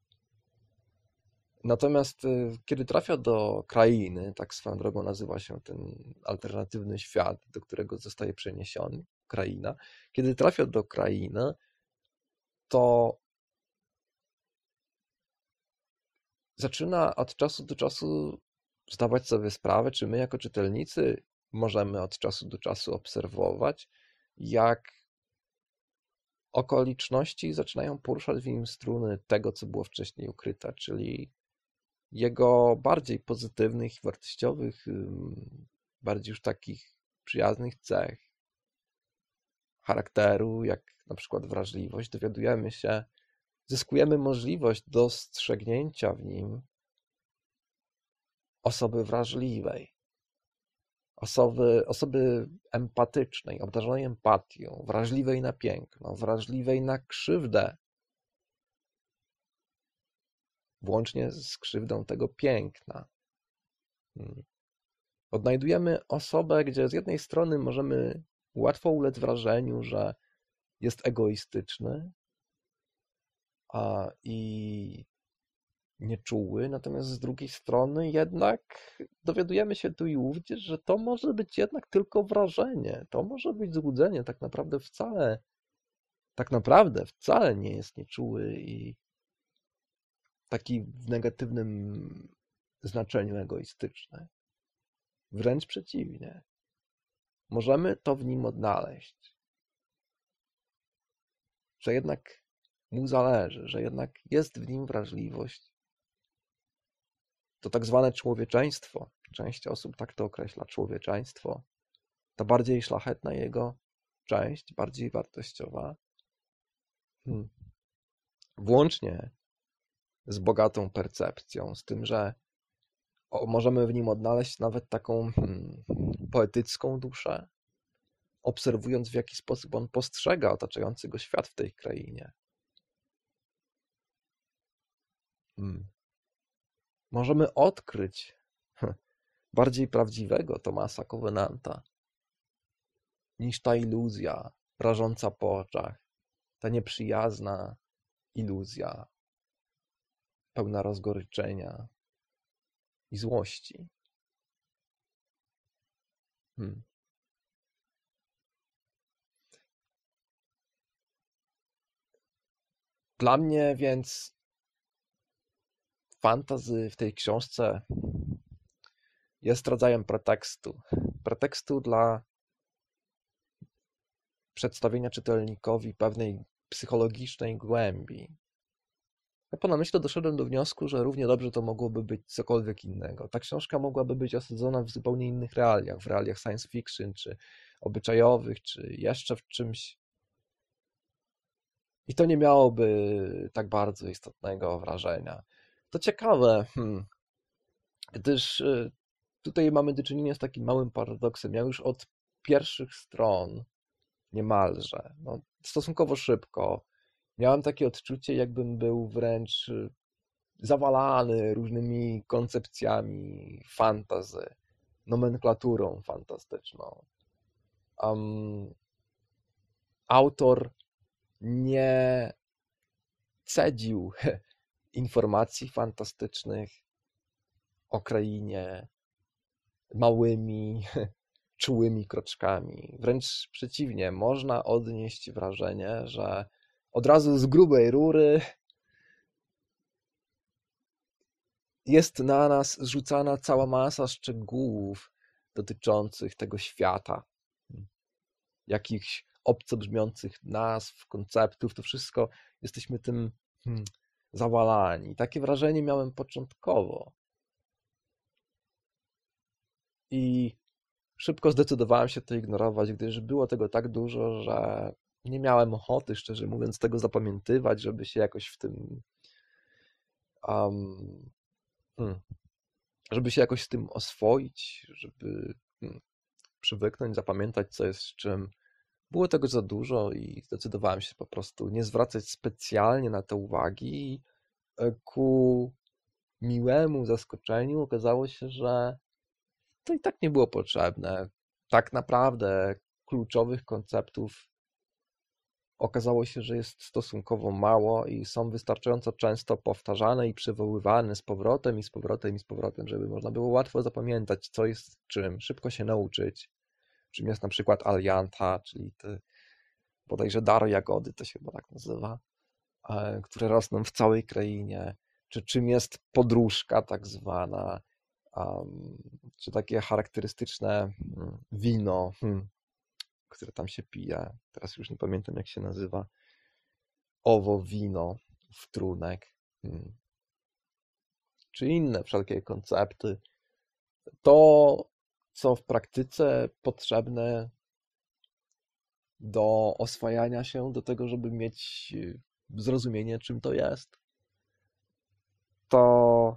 Natomiast y, kiedy trafia do krainy, tak swoją drogą nazywa się ten alternatywny świat, do którego zostaje przeniesiony, kraina, kiedy trafia do krainy, to zaczyna od czasu do czasu zdawać sobie sprawę, czy my jako czytelnicy możemy od czasu do czasu obserwować, jak okoliczności zaczynają poruszać w nim struny tego, co było wcześniej ukryte, czyli jego bardziej pozytywnych wartościowych, bardziej już takich przyjaznych cech charakteru, jak na przykład wrażliwość, dowiadujemy się, zyskujemy możliwość dostrzegnięcia w nim osoby wrażliwej, osoby, osoby empatycznej, obdarzonej empatią, wrażliwej na piękno, wrażliwej na krzywdę, włącznie z krzywdą tego piękna. Hmm. Odnajdujemy osobę, gdzie z jednej strony możemy łatwo ulec wrażeniu, że jest egoistyczny a, i nieczuły, natomiast z drugiej strony jednak dowiadujemy się tu i ówdzie, że to może być jednak tylko wrażenie, to może być złudzenie, tak naprawdę wcale, tak naprawdę wcale nie jest nieczuły i taki w negatywnym znaczeniu egoistyczny. Wręcz przeciwnie. Możemy to w nim odnaleźć. Że jednak mu zależy, że jednak jest w nim wrażliwość, to tak zwane człowieczeństwo, część osób tak to określa, człowieczeństwo, ta bardziej szlachetna jego część, bardziej wartościowa, hmm. włącznie z bogatą percepcją, z tym, że możemy w nim odnaleźć nawet taką hmm, poetycką duszę, obserwując w jaki sposób on postrzega otaczający go świat w tej krainie. Hmm możemy odkryć bardziej prawdziwego Tomasa Covenanta niż ta iluzja rażąca po oczach, ta nieprzyjazna iluzja pełna rozgoryczenia i złości. Hmm. Dla mnie więc fantazy w tej książce jest rodzajem pretekstu. Pretekstu dla przedstawienia czytelnikowi pewnej psychologicznej głębi. Ja po namyśle doszedłem do wniosku, że równie dobrze to mogłoby być cokolwiek innego. Ta książka mogłaby być osadzona w zupełnie innych realiach, w realiach science fiction, czy obyczajowych, czy jeszcze w czymś. I to nie miałoby tak bardzo istotnego wrażenia. To ciekawe, hmm, gdyż y, tutaj mamy do czynienia z takim małym paradoksem. Ja już od pierwszych stron niemalże, no, stosunkowo szybko, miałem takie odczucie, jakbym był wręcz y, zawalany różnymi koncepcjami fantazy, nomenklaturą fantastyczną. Um, autor nie cedził <laughs> informacji fantastycznych o krainie małymi, <laughs> czułymi kroczkami. Wręcz przeciwnie, można odnieść wrażenie, że od razu z grubej rury jest na nas rzucana cała masa szczegółów dotyczących tego świata. Jakichś obco brzmiących nazw, konceptów, to wszystko jesteśmy tym hmm, zawalani. Takie wrażenie miałem początkowo. I szybko zdecydowałem się to ignorować, gdyż było tego tak dużo, że nie miałem ochoty, szczerze mówiąc, tego zapamiętywać, żeby się jakoś w tym. Um, żeby się jakoś z tym oswoić, żeby hmm, przywyknąć, zapamiętać, co jest z czym. Było tego za dużo i zdecydowałem się po prostu nie zwracać specjalnie na te uwagi. E, ku miłemu zaskoczeniu okazało się, że to i tak nie było potrzebne. Tak naprawdę kluczowych konceptów okazało się, że jest stosunkowo mało i są wystarczająco często powtarzane i przywoływane z powrotem i z powrotem i z powrotem, żeby można było łatwo zapamiętać, co jest czym, szybko się nauczyć. Czym jest na przykład alianta, czyli te bodajże daro jagody, to się chyba tak nazywa, e, które rosną w całej krainie, czy czym jest podróżka tak zwana, um, czy takie charakterystyczne mm, wino, hmm, które tam się pije. Teraz już nie pamiętam, jak się nazywa. Owo, wino, wtrunek. Hmm. Czy inne wszelkie koncepty. To, co w praktyce potrzebne do oswajania się, do tego, żeby mieć y, zrozumienie, czym to jest, to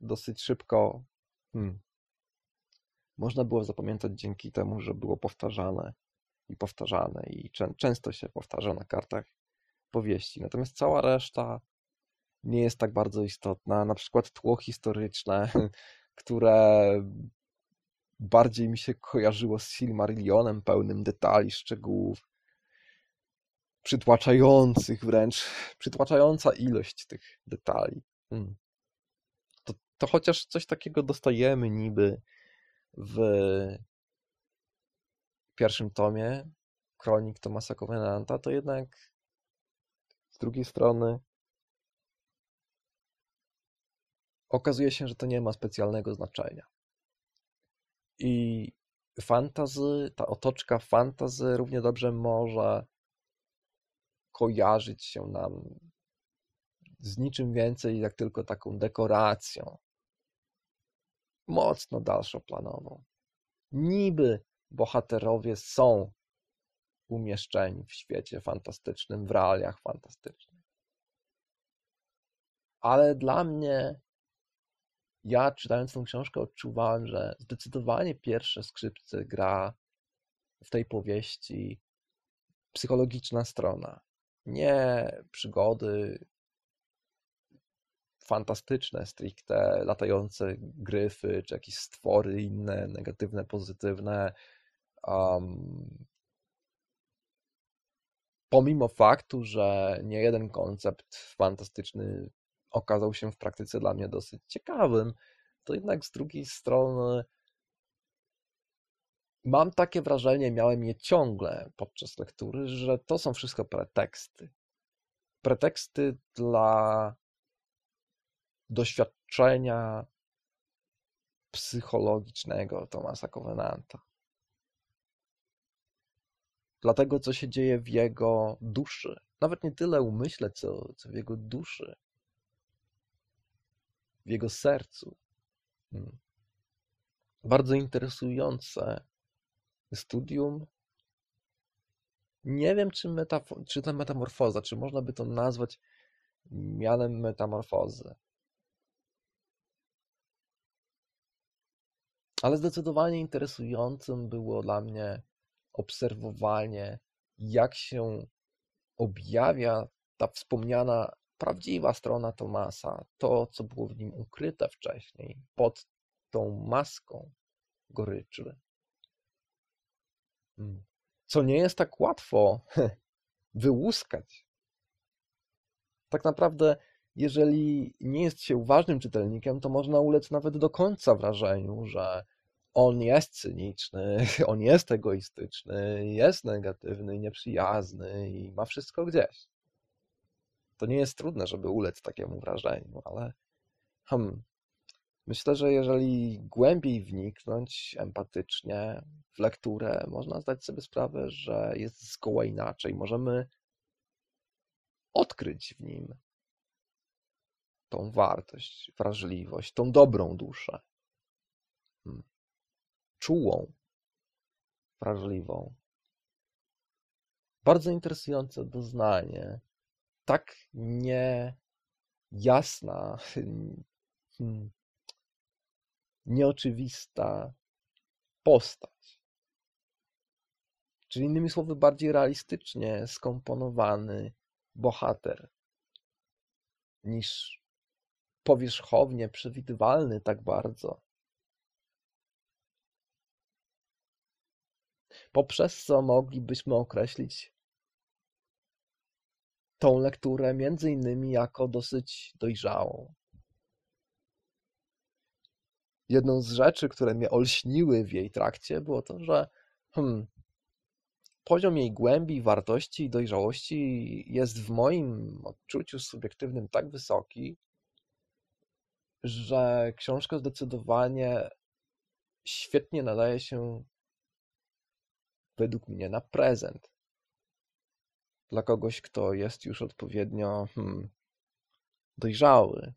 dosyć szybko hmm, można było zapamiętać dzięki temu, że było powtarzane i powtarzane i często się powtarza na kartach powieści. Natomiast cała reszta nie jest tak bardzo istotna. Na przykład tło historyczne, <laughs> które bardziej mi się kojarzyło z Silmarillionem, pełnym detali, szczegółów, przytłaczających wręcz, przytłaczająca ilość tych detali. Hmm. To, to chociaż coś takiego dostajemy niby w pierwszym tomie kronik Tomasa Covenanta, to jednak z drugiej strony okazuje się, że to nie ma specjalnego znaczenia. I fantazy, ta otoczka fantazy równie dobrze może kojarzyć się nam z niczym więcej, jak tylko taką dekoracją mocno dalszoplanową. Niby bohaterowie są umieszczeni w świecie fantastycznym, w realiach fantastycznych. Ale dla mnie, ja czytając tą książkę, odczuwałem, że zdecydowanie pierwsze skrzypce gra w tej powieści psychologiczna strona. Nie przygody, fantastyczne, stricte latające gryfy, czy jakieś stwory inne, negatywne, pozytywne. Um, pomimo faktu, że nie jeden koncept fantastyczny okazał się w praktyce dla mnie dosyć ciekawym, to jednak z drugiej strony mam takie wrażenie, miałem je ciągle podczas lektury, że to są wszystko preteksty. Preteksty dla doświadczenia psychologicznego Tomasa Covenanta. Dlatego, co się dzieje w jego duszy. Nawet nie tyle umyśle, co, co w jego duszy. W jego sercu. Hmm. Bardzo interesujące studium. Nie wiem, czy, czy ta metamorfoza, czy można by to nazwać mianem metamorfozy. Ale zdecydowanie interesującym było dla mnie obserwowanie, jak się objawia ta wspomniana prawdziwa strona Tomasa, to, co było w nim ukryte wcześniej, pod tą maską goryczy. Hmm. Co nie jest tak łatwo <laughs> wyłuskać. Tak naprawdę, jeżeli nie jest się uważnym czytelnikiem, to można ulec nawet do końca wrażeniu, że on jest cyniczny, <laughs> on jest egoistyczny, jest negatywny, nieprzyjazny i ma wszystko gdzieś. To nie jest trudne, żeby ulec takiemu wrażeniu, ale hmm, myślę, że jeżeli głębiej wniknąć empatycznie w lekturę, można zdać sobie sprawę, że jest zgoła inaczej. Możemy odkryć w nim tą wartość, wrażliwość, tą dobrą duszę. Hmm czułą, wrażliwą. Bardzo interesujące doznanie. Tak niejasna, <laughs> hmm, nieoczywista postać. Czyli innymi słowy, bardziej realistycznie skomponowany bohater niż powierzchownie przewidywalny tak bardzo. poprzez co moglibyśmy określić tą lekturę między innymi jako dosyć dojrzałą. Jedną z rzeczy, które mnie olśniły w jej trakcie, było to, że hmm, poziom jej głębi, wartości i dojrzałości jest w moim odczuciu subiektywnym tak wysoki, że książka zdecydowanie świetnie nadaje się według mnie na prezent. Dla kogoś, kto jest już odpowiednio hmm, dojrzały,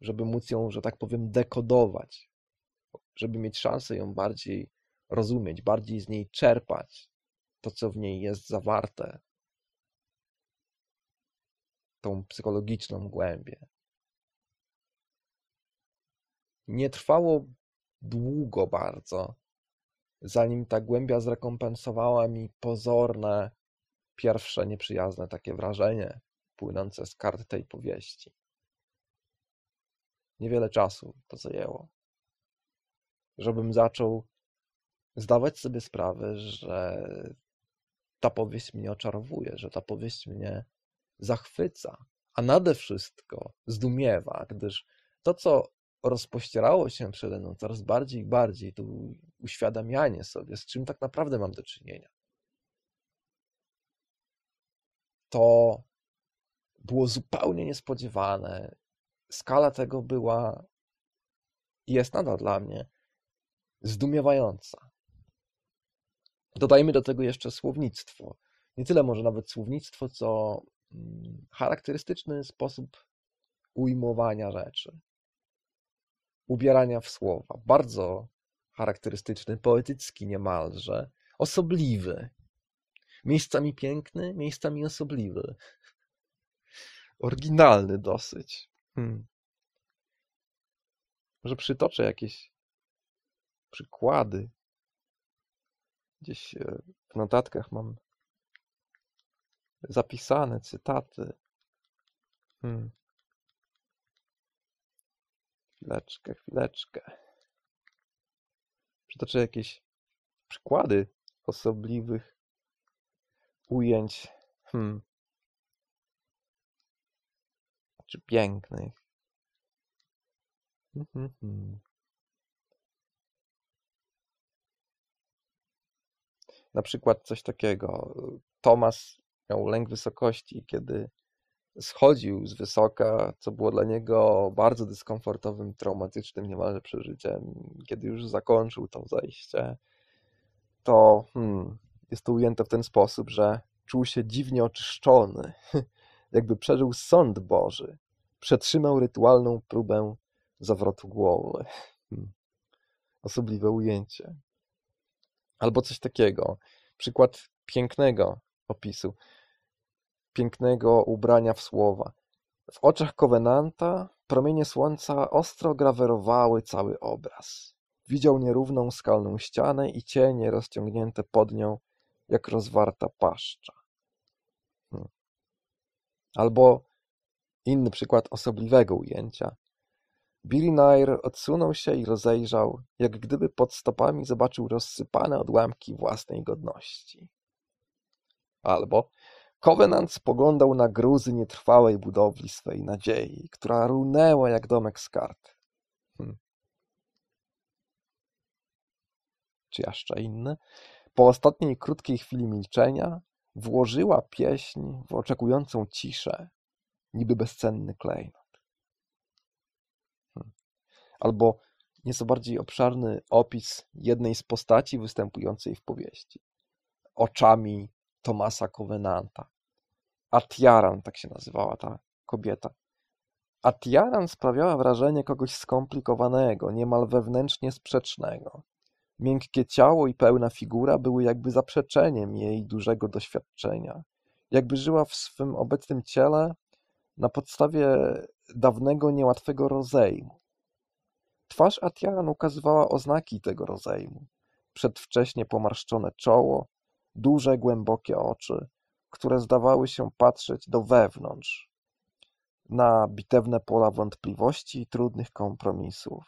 żeby móc ją, że tak powiem, dekodować, żeby mieć szansę ją bardziej rozumieć, bardziej z niej czerpać to, co w niej jest zawarte, tą psychologiczną głębię. Nie trwało długo bardzo, zanim ta głębia zrekompensowała mi pozorne, pierwsze nieprzyjazne takie wrażenie płynące z kart tej powieści. Niewiele czasu to zajęło, żebym zaczął zdawać sobie sprawę, że ta powieść mnie oczarowuje, że ta powieść mnie zachwyca, a nade wszystko zdumiewa, gdyż to, co rozpościerało się przede mną coraz bardziej i bardziej, to uświadamianie sobie, z czym tak naprawdę mam do czynienia. To było zupełnie niespodziewane. Skala tego była i jest nadal dla mnie zdumiewająca. Dodajmy do tego jeszcze słownictwo. Nie tyle może nawet słownictwo, co mm, charakterystyczny sposób ujmowania rzeczy ubierania w słowa. Bardzo charakterystyczny, poetycki niemalże, osobliwy. Miejscami piękny, miejscami osobliwy. Oryginalny dosyć. Hmm. Może przytoczę jakieś przykłady. Gdzieś e, w notatkach mam zapisane cytaty. Hmm. Chwileczkę, chwileczkę. Przytoczę jakieś przykłady osobliwych ujęć. Hmm. Czy pięknych. Hmm, hmm, hmm. Na przykład coś takiego. Tomas miał lęk wysokości, kiedy schodził z wysoka, co było dla niego bardzo dyskomfortowym, traumatycznym niemalże przeżyciem. Kiedy już zakończył to zajście, to hmm, jest to ujęte w ten sposób, że czuł się dziwnie oczyszczony, <laughs> jakby przeżył sąd Boży, przetrzymał rytualną próbę zawrotu głowy. Hmm. Osobliwe ujęcie. Albo coś takiego. Przykład pięknego opisu, pięknego ubrania w słowa. W oczach Kowenanta promienie słońca ostro grawerowały cały obraz. Widział nierówną skalną ścianę i cienie rozciągnięte pod nią, jak rozwarta paszcza. Hmm. Albo inny przykład osobliwego ujęcia. Billy Nair odsunął się i rozejrzał, jak gdyby pod stopami zobaczył rozsypane odłamki własnej godności. Albo Covenant spoglądał na gruzy nietrwałej budowli swej nadziei, która runęła jak domek z kart. Hmm. Czy jeszcze inny? Po ostatniej krótkiej chwili milczenia włożyła pieśń w oczekującą ciszę, niby bezcenny klejnot. Hmm. Albo nieco bardziej obszarny opis jednej z postaci występującej w powieści. Oczami Tomasa Covenanta. Atiaran, tak się nazywała ta kobieta. Atiaran sprawiała wrażenie kogoś skomplikowanego, niemal wewnętrznie sprzecznego. Miękkie ciało i pełna figura były jakby zaprzeczeniem jej dużego doświadczenia. Jakby żyła w swym obecnym ciele na podstawie dawnego, niełatwego rozejmu. Twarz Atiaran ukazywała oznaki tego rozejmu. Przedwcześnie pomarszczone czoło, duże, głębokie oczy, które zdawały się patrzeć do wewnątrz, na bitewne pola wątpliwości i trudnych kompromisów.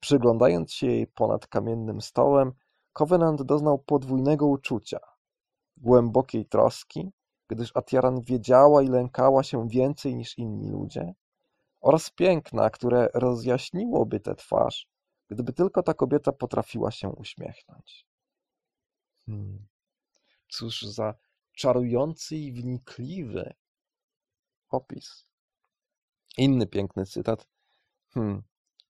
Przyglądając się jej ponad kamiennym stołem, Covenant doznał podwójnego uczucia. Głębokiej troski, gdyż Atiaran wiedziała i lękała się więcej niż inni ludzie, oraz piękna, które rozjaśniłoby tę twarz, gdyby tylko ta kobieta potrafiła się uśmiechnąć. Hmm. Cóż za czarujący i wnikliwy opis. Inny piękny cytat. Hmm.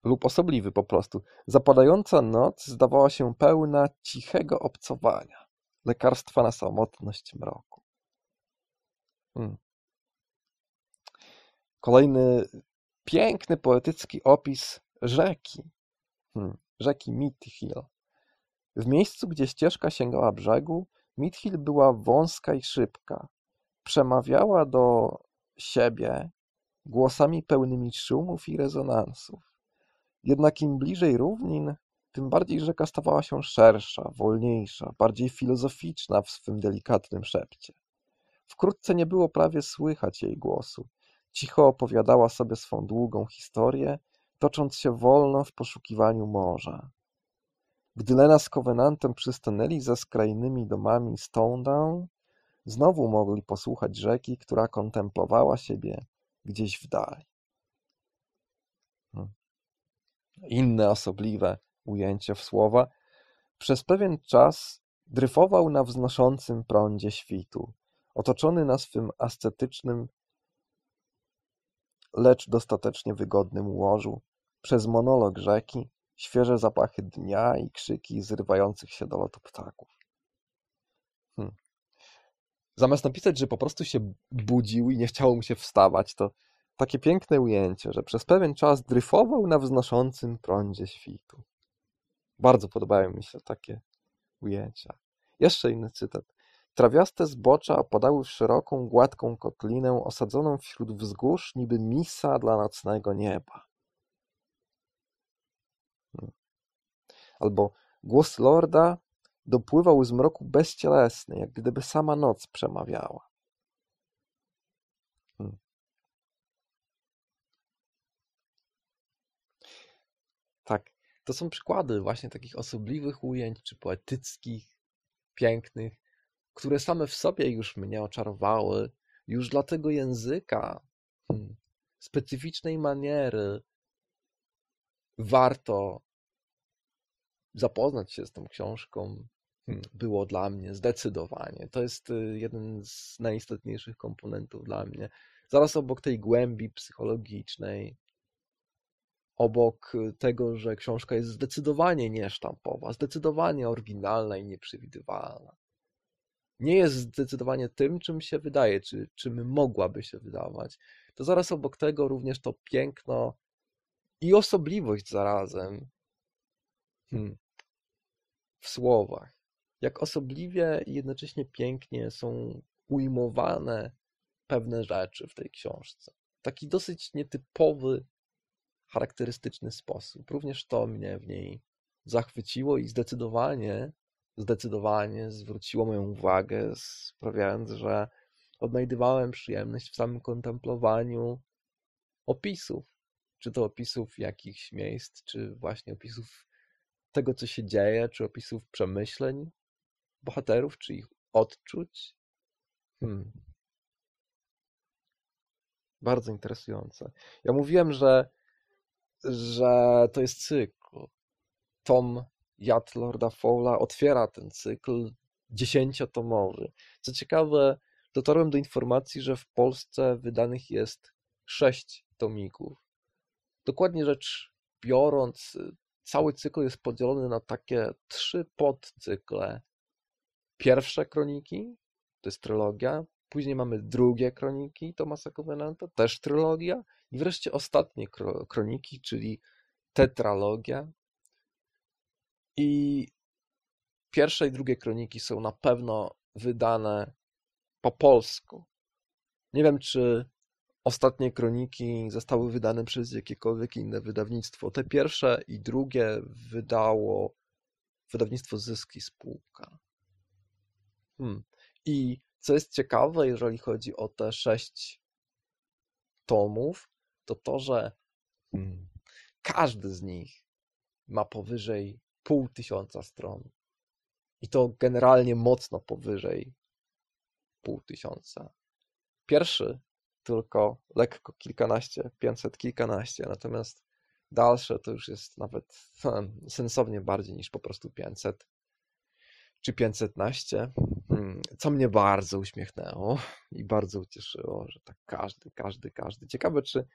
Lub osobliwy po prostu. Zapadająca noc zdawała się pełna cichego obcowania. Lekarstwa na samotność mroku. Hmm. Kolejny piękny, poetycki opis rzeki. Hmm. Rzeki Mithill. W miejscu, gdzie ścieżka sięgała brzegu, Mithill była wąska i szybka. Przemawiała do siebie głosami pełnymi szumów i rezonansów. Jednak im bliżej równin, tym bardziej rzeka stawała się szersza, wolniejsza, bardziej filozoficzna w swym delikatnym szepcie. Wkrótce nie było prawie słychać jej głosu. Cicho opowiadała sobie swą długą historię, tocząc się wolno w poszukiwaniu morza. Gdy Lena z Covenantem przystanęli za skrajnymi domami Stonedown, znowu mogli posłuchać rzeki, która kontemplowała siebie gdzieś w dali. Hmm. Inne osobliwe ujęcie w słowa. Przez pewien czas dryfował na wznoszącym prądzie świtu, otoczony na swym ascetycznym, lecz dostatecznie wygodnym łożu, przez monolog rzeki, świeże zapachy dnia i krzyki zrywających się do lotu ptaków. Hmm. Zamiast napisać, że po prostu się budził i nie chciało mu się wstawać, to takie piękne ujęcie, że przez pewien czas dryfował na wznoszącym prądzie świtu. Bardzo podobają mi się takie ujęcia. Jeszcze inny cytat. Trawiaste zbocza opadały w szeroką, gładką kotlinę osadzoną wśród wzgórz, niby misa dla nocnego nieba. Albo głos lorda dopływał z mroku bezcielesny, jak gdyby sama noc przemawiała. Hmm. Tak, to są przykłady właśnie takich osobliwych ujęć, czy poetyckich, pięknych, które same w sobie już mnie oczarowały, już dla tego języka, hmm, specyficznej maniery warto zapoznać się z tą książką hmm, było dla mnie zdecydowanie. To jest y, jeden z najistotniejszych komponentów dla mnie. zaraz obok tej głębi psychologicznej, obok tego, że książka jest zdecydowanie niesztampowa, zdecydowanie oryginalna i nieprzewidywalna. Nie jest zdecydowanie tym, czym się wydaje, czy czym mogłaby się wydawać. To zaraz obok tego również to piękno i osobliwość zarazem hmm, w słowach. Jak osobliwie i jednocześnie pięknie są ujmowane pewne rzeczy w tej książce. Taki dosyć nietypowy, charakterystyczny sposób. Również to mnie w niej zachwyciło i zdecydowanie, zdecydowanie zwróciło moją uwagę, sprawiając, że odnajdywałem przyjemność w samym kontemplowaniu opisów. Czy to opisów jakichś miejsc, czy właśnie opisów tego, co się dzieje, czy opisów przemyśleń bohaterów, czy ich odczuć. Hmm. Bardzo interesujące. Ja mówiłem, że, że to jest cykl. Tom Jad Lorda Fowla otwiera ten cykl dziesięciotomowy. Co ciekawe, dotarłem do informacji, że w Polsce wydanych jest sześć tomików. Dokładnie rzecz biorąc, cały cykl jest podzielony na takie trzy podcykle. Pierwsze kroniki, to jest trylogia, później mamy drugie kroniki Tomasa Covenanta, też trylogia i wreszcie ostatnie kroniki, czyli tetralogia. I pierwsze i drugie kroniki są na pewno wydane po polsku. Nie wiem, czy ostatnie kroniki zostały wydane przez jakiekolwiek inne wydawnictwo. Te pierwsze i drugie wydało wydawnictwo Zyski Spółka. Hmm. I co jest ciekawe, jeżeli chodzi o te sześć tomów, to to, że hmm, każdy z nich ma powyżej pół tysiąca stron. I to generalnie mocno powyżej pół tysiąca. Pierwszy tylko lekko kilkanaście, pięćset kilkanaście, natomiast dalsze to już jest nawet hmm, sensownie bardziej niż po prostu 500 czy 515, hmm, co mnie bardzo uśmiechnęło i bardzo ucieszyło, że tak każdy, każdy, każdy. Ciekawe, czy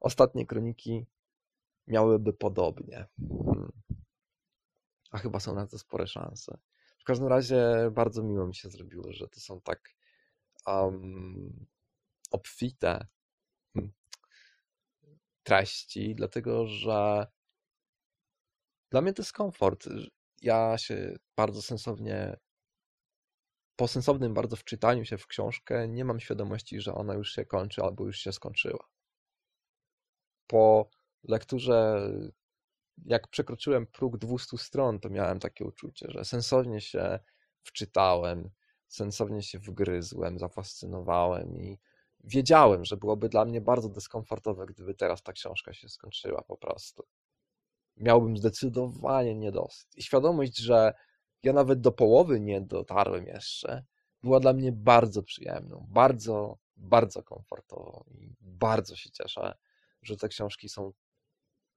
ostatnie kroniki miałyby podobnie. Hmm. A chyba są na to spore szanse. W każdym razie bardzo miło mi się zrobiło, że to są tak um, obfite hmm, treści, dlatego że dla mnie to jest komfort. Ja się bardzo sensownie, po sensownym bardzo wczytaniu się w książkę, nie mam świadomości, że ona już się kończy albo już się skończyła. Po lekturze, jak przekroczyłem próg 200 stron, to miałem takie uczucie, że sensownie się wczytałem, sensownie się wgryzłem, zafascynowałem i wiedziałem, że byłoby dla mnie bardzo dyskomfortowe, gdyby teraz ta książka się skończyła po prostu. Miałbym zdecydowanie niedosyt. I świadomość, że ja nawet do połowy nie dotarłem jeszcze, była dla mnie bardzo przyjemną, bardzo, bardzo komfortową i bardzo się cieszę, że te książki są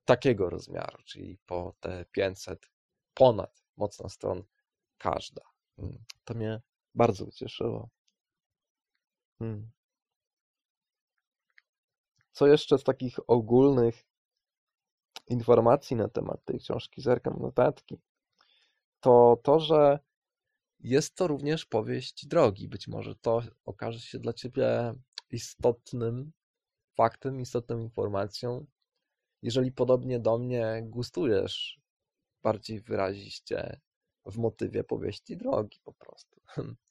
takiego rozmiaru, czyli po te 500, ponad mocno stron każda. Hmm, to mnie bardzo ucieszyło. Hmm. Co jeszcze z takich ogólnych informacji na temat tej książki, zerkam notatki, to to, że jest to również powieść drogi. Być może to okaże się dla Ciebie istotnym faktem, istotną informacją, jeżeli podobnie do mnie gustujesz bardziej wyraziście w motywie powieści drogi po prostu. <laughs>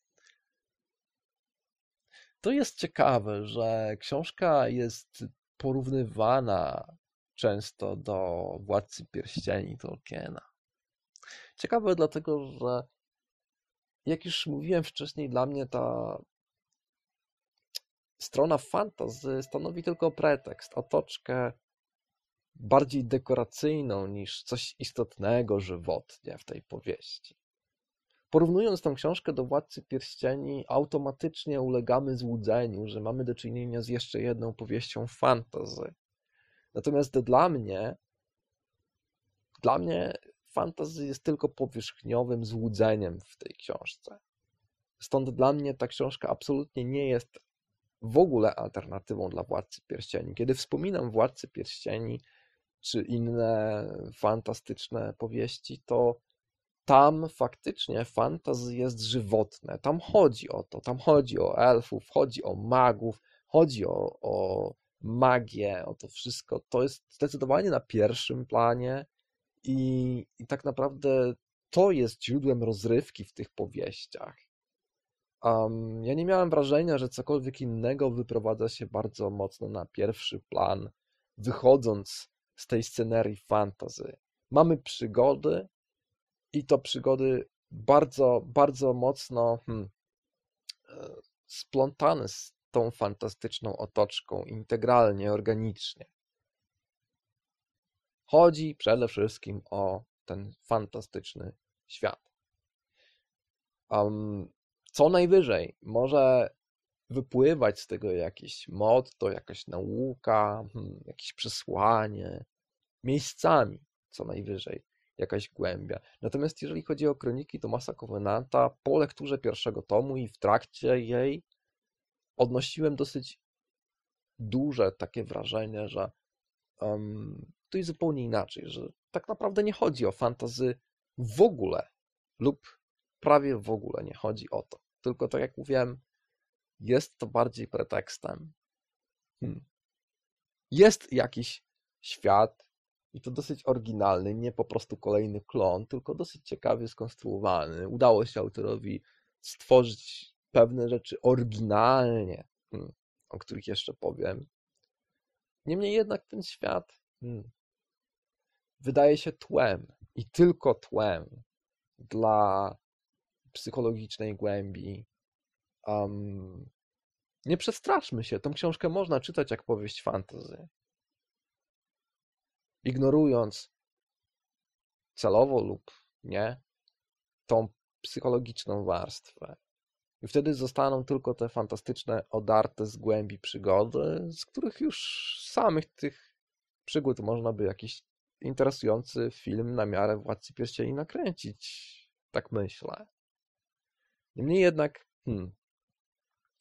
To jest ciekawe, że książka jest porównywana często do Władcy Pierścieni Tolkiena. Ciekawe dlatego, że jak już mówiłem wcześniej, dla mnie ta strona fantasy stanowi tylko pretekst, otoczkę bardziej dekoracyjną niż coś istotnego żywotnie w tej powieści. Porównując tę książkę do Władcy Pierścieni, automatycznie ulegamy złudzeniu, że mamy do czynienia z jeszcze jedną powieścią fantasy. Natomiast dla mnie, dla mnie fantasy jest tylko powierzchniowym złudzeniem w tej książce. Stąd dla mnie ta książka absolutnie nie jest w ogóle alternatywą dla Władcy Pierścieni. Kiedy wspominam Władcy Pierścieni czy inne fantastyczne powieści, to tam faktycznie fantazy jest żywotne. Tam chodzi o to, tam chodzi o elfów, chodzi o magów, chodzi o, o magię, o to wszystko. To jest zdecydowanie na pierwszym planie i, i tak naprawdę to jest źródłem rozrywki w tych powieściach. Um, ja nie miałem wrażenia, że cokolwiek innego wyprowadza się bardzo mocno na pierwszy plan, wychodząc z tej scenerii fantazy. Mamy przygody i to przygody bardzo, bardzo mocno hmm, e, splątane z tą fantastyczną otoczką, integralnie, organicznie. Chodzi przede wszystkim o ten fantastyczny świat. Um, co najwyżej może wypływać z tego jakiś motto, jakaś nauka, hmm, jakieś przesłanie, miejscami co najwyżej jakaś głębia. Natomiast jeżeli chodzi o kroniki Tomasa Covenanta, po lekturze pierwszego tomu i w trakcie jej odnosiłem dosyć duże takie wrażenie, że um, to jest zupełnie inaczej, że tak naprawdę nie chodzi o fantazy w ogóle lub prawie w ogóle nie chodzi o to. Tylko tak jak mówiłem, jest to bardziej pretekstem. Hmm. Jest jakiś świat i to dosyć oryginalny, nie po prostu kolejny klon, tylko dosyć ciekawie skonstruowany. Udało się autorowi stworzyć pewne rzeczy oryginalnie, hmm, o których jeszcze powiem. Niemniej jednak ten świat hmm, wydaje się tłem i tylko tłem dla psychologicznej głębi. Um, nie przestraszmy się, tą książkę można czytać jak powieść fantasy. Ignorując celowo lub nie tą psychologiczną warstwę. I wtedy zostaną tylko te fantastyczne, odarte z głębi przygody, z których już samych tych przygód można by jakiś interesujący film na miarę Władcy Pierścieni nakręcić. Tak myślę. Niemniej jednak, hmm,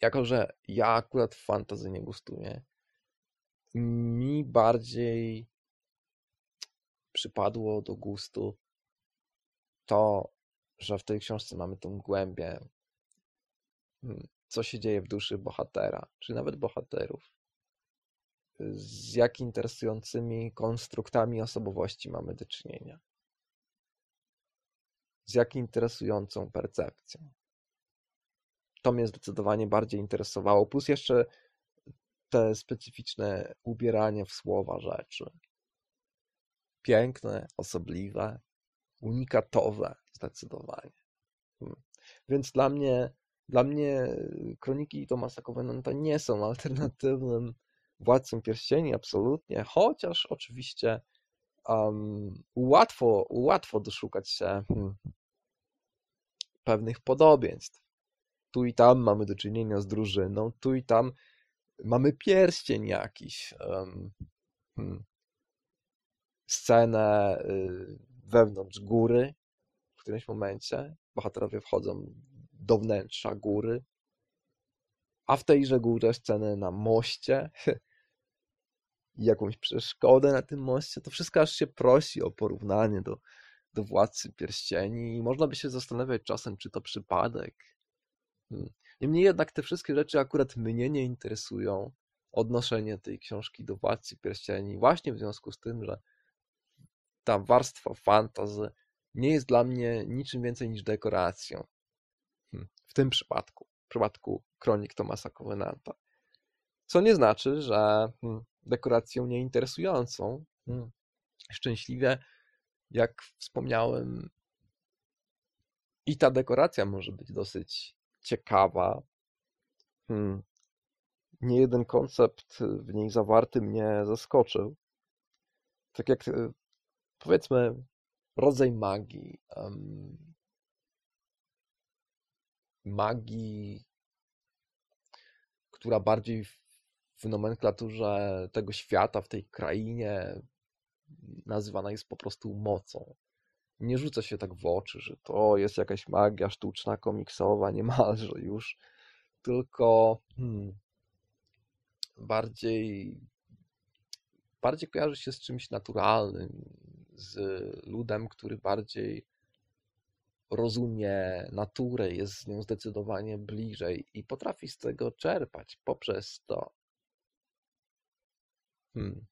jako że ja akurat fantazy nie gustuję, mi bardziej przypadło do gustu to, że w tej książce mamy tą głębię, hmm, co się dzieje w duszy bohatera, czy nawet bohaterów. Z jak interesującymi konstruktami osobowości mamy do czynienia. Z jak interesującą percepcją to mnie zdecydowanie bardziej interesowało. Plus jeszcze te specyficzne ubieranie w słowa rzeczy. Piękne, osobliwe, unikatowe zdecydowanie. Hmm. Więc dla mnie, dla mnie kroniki Tomasa Covenanta nie są <laughs> alternatywnym władcą pierścieni, absolutnie, chociaż oczywiście um, łatwo, łatwo doszukać się hmm, pewnych podobieństw tu i tam mamy do czynienia z drużyną, tu i tam mamy pierścień jakiś. Um, hmm. Scenę y, wewnątrz góry w którymś momencie. Bohaterowie wchodzą do wnętrza góry, a w tejże górze scenę na moście <laughs> jakąś przeszkodę na tym moście. To wszystko aż się prosi o porównanie do, do Władcy Pierścieni i można by się zastanawiać czasem, czy to przypadek, Hmm. Niemniej jednak te wszystkie rzeczy akurat mnie nie interesują. Odnoszenie tej książki do Władcy Pierścieni właśnie w związku z tym, że ta warstwa fantazy nie jest dla mnie niczym więcej niż dekoracją. Hmm. W tym przypadku, w przypadku kronik Tomasa Covenanta. Co nie znaczy, że hmm, dekoracją nieinteresującą. Szczęśliwie, jak wspomniałem, i ta dekoracja może być dosyć ciekawa. Hmm. Nie jeden koncept w niej zawarty mnie zaskoczył. Tak jak e, powiedzmy rodzaj magii. Um, magii, która bardziej w nomenklaturze tego świata, w tej krainie nazywana jest po prostu mocą nie rzuca się tak w oczy, że to jest jakaś magia sztuczna, komiksowa, niemalże już, tylko hmm, bardziej bardziej kojarzy się z czymś naturalnym, z ludem, który bardziej rozumie naturę, jest z nią zdecydowanie bliżej i potrafi z tego czerpać poprzez to. Hmm.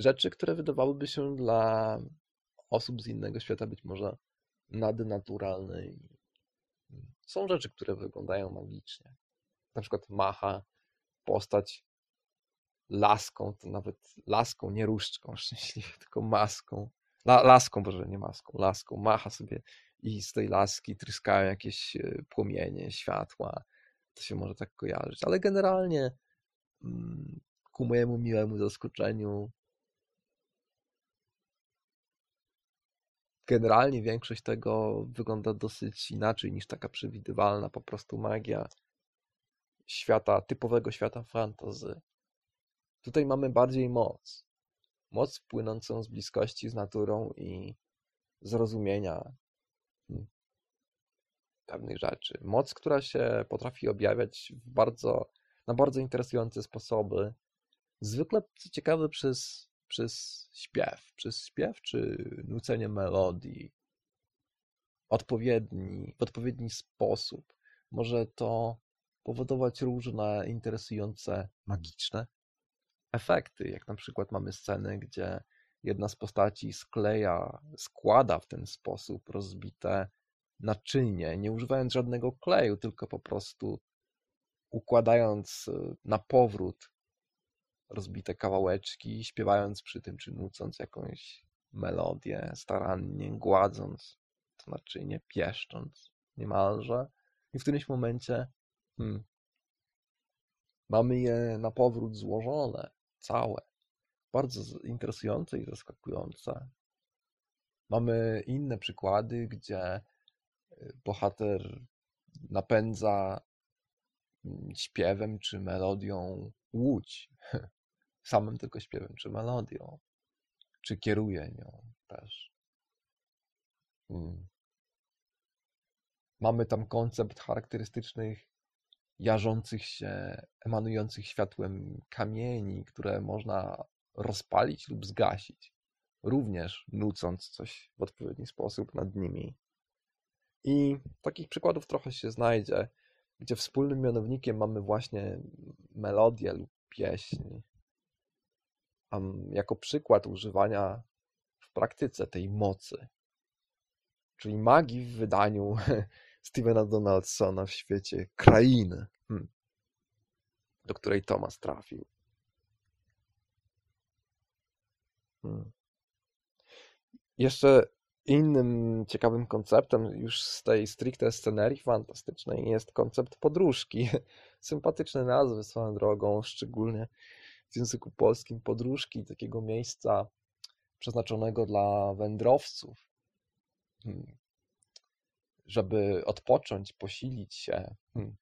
Rzeczy, które wydawałyby się dla osób z innego świata być może nadnaturalne. Są rzeczy, które wyglądają magicznie. Na przykład macha postać laską, to nawet laską, nie różdżką <laughs> szczęśliwie, tylko maską. La, laską, boże, nie maską, laską. Macha sobie i z tej laski tryskają jakieś e, płomienie, światła. To się może tak kojarzyć. Ale generalnie mm, ku mojemu miłemu zaskoczeniu generalnie większość tego wygląda dosyć inaczej niż taka przewidywalna po prostu magia świata, typowego świata fantazy. Tutaj mamy bardziej moc. Moc płynącą z bliskości z naturą i zrozumienia pewnych rzeczy. Moc, która się potrafi objawiać w bardzo, na bardzo interesujące sposoby. Zwykle, co ciekawe, przez, przez śpiew. Przez śpiew czy nucenie melodii. Odpowiedni, w odpowiedni sposób. Może to powodować różne interesujące, magiczne efekty, jak na przykład mamy sceny, gdzie jedna z postaci skleja, składa w ten sposób rozbite naczynie, nie używając żadnego kleju, tylko po prostu układając e, na powrót rozbite kawałeczki, śpiewając przy tym, czy nucąc jakąś melodię, starannie gładząc to naczynie, pieszcząc niemalże. I w którymś momencie hmm, mamy je na powrót złożone całe. Bardzo interesujące i zaskakujące. Mamy inne przykłady, gdzie y, bohater napędza mm, śpiewem czy melodią łódź. <laughs> Samym tylko śpiewem czy melodią. Czy kieruje nią też. Hmm. Mamy tam koncept charakterystycznych jarzących się, emanujących światłem kamieni, które można rozpalić lub zgasić, również nucąc coś w odpowiedni sposób nad nimi. I takich przykładów trochę się znajdzie, gdzie wspólnym mianownikiem mamy właśnie melodię lub pieśń. Jako przykład używania w praktyce tej mocy, czyli magii w wydaniu <laughs> Stevena Donaldsona w świecie krainy, hmm, do której Thomas trafił. Hmm. Jeszcze innym ciekawym konceptem już z tej stricte scenerii fantastycznej jest koncept podróżki. <laughs> Sympatyczne nazwy swoją drogą, szczególnie w języku polskim podróżki, takiego miejsca przeznaczonego dla wędrowców. Żeby odpocząć, posilić się hmm,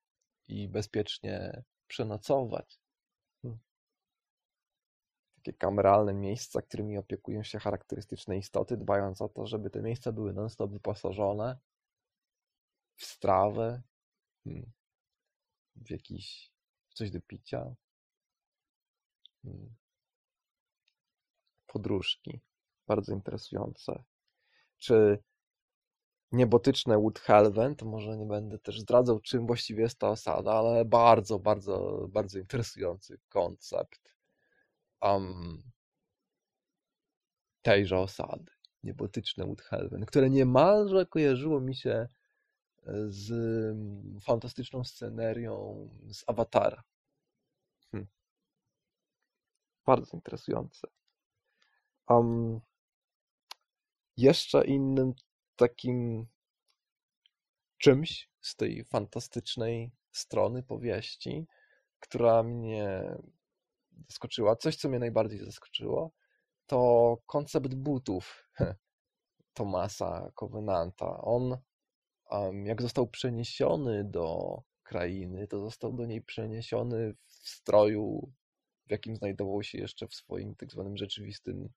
i bezpiecznie przenocować. Hmm. Takie kameralne miejsca, którymi opiekują się charakterystyczne istoty, dbając o to, żeby te miejsca były non-stop wyposażone w strawę, hmm, w jakiś w coś do picia. Podróżki. Bardzo interesujące. Czy niebotyczne Woodhelven, to może nie będę też zdradzał, czym właściwie jest ta osada, ale bardzo, bardzo, bardzo interesujący koncept um, tejże osady. Niebotyczne Woodhelven, które niemalże kojarzyło mi się z fantastyczną scenerią z Awatara. Hm. Bardzo interesujące. Um, jeszcze innym takim czymś z tej fantastycznej strony powieści, która mnie zaskoczyła. Coś, co mnie najbardziej zaskoczyło, to koncept butów <laughs> Tomasa Covenanta. On, jak został przeniesiony do krainy, to został do niej przeniesiony w stroju, w jakim znajdował się jeszcze w swoim tak zwanym rzeczywistym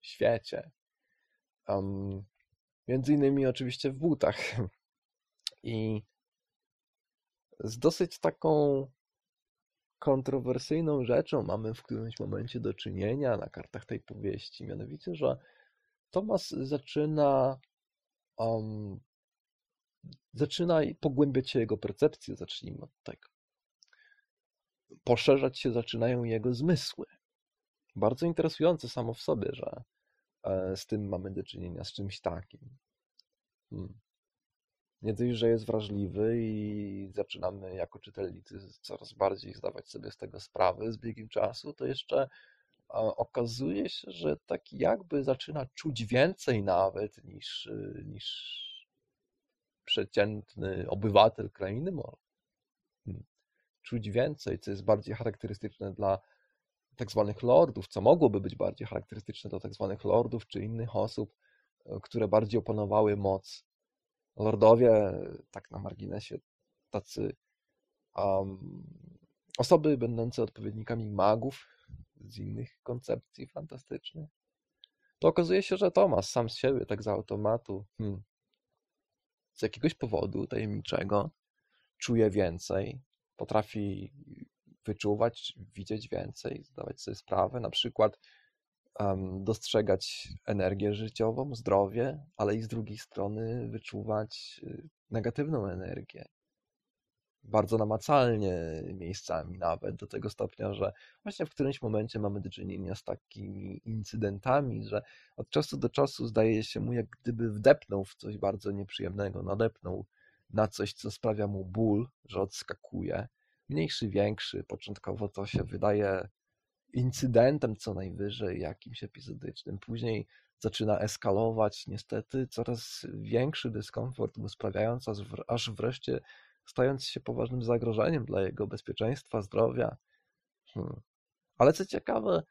świecie. Między innymi oczywiście w butach. <laughs> I z dosyć taką kontrowersyjną rzeczą mamy w którymś momencie do czynienia na kartach tej powieści. Mianowicie, że Tomas zaczyna um, zaczyna pogłębiać się jego percepcję, zacznijmy od tego. Poszerzać się zaczynają jego zmysły. Bardzo interesujące samo w sobie, że z tym mamy do czynienia, z czymś takim. Hmm. Nie dość, że jest wrażliwy i zaczynamy jako czytelnicy coraz bardziej zdawać sobie z tego sprawę z biegiem czasu, to jeszcze okazuje się, że tak jakby zaczyna czuć więcej nawet niż, niż przeciętny obywatel krainy może. Hmm. Czuć więcej, co jest bardziej charakterystyczne dla tak zwanych lordów, co mogłoby być bardziej charakterystyczne dla tak zwanych lordów czy innych osób, e, które bardziej opanowały moc. Lordowie, tak na marginesie, tacy um, osoby będące odpowiednikami magów z innych koncepcji fantastycznych. To okazuje się, że Tomas sam z siebie, tak z automatu, hmm, z jakiegoś powodu tajemniczego czuje więcej, potrafi wyczuwać, widzieć więcej, zdawać sobie sprawę, na przykład um, dostrzegać energię życiową, zdrowie, ale i z drugiej strony wyczuwać y, negatywną energię, bardzo namacalnie miejscami nawet, do tego stopnia, że właśnie w którymś momencie mamy do czynienia z takimi incydentami, że od czasu do czasu zdaje się mu, jak gdyby wdepnął w coś bardzo nieprzyjemnego, nadepnął na coś, co sprawia mu ból, że odskakuje. Mniejszy, większy, początkowo to się wydaje incydentem co najwyżej, jakimś epizodycznym. Później zaczyna eskalować, niestety, coraz większy dyskomfort mu sprawiając, aż wreszcie stając się poważnym zagrożeniem dla jego bezpieczeństwa, zdrowia. Hmm. Ale co ciekawe,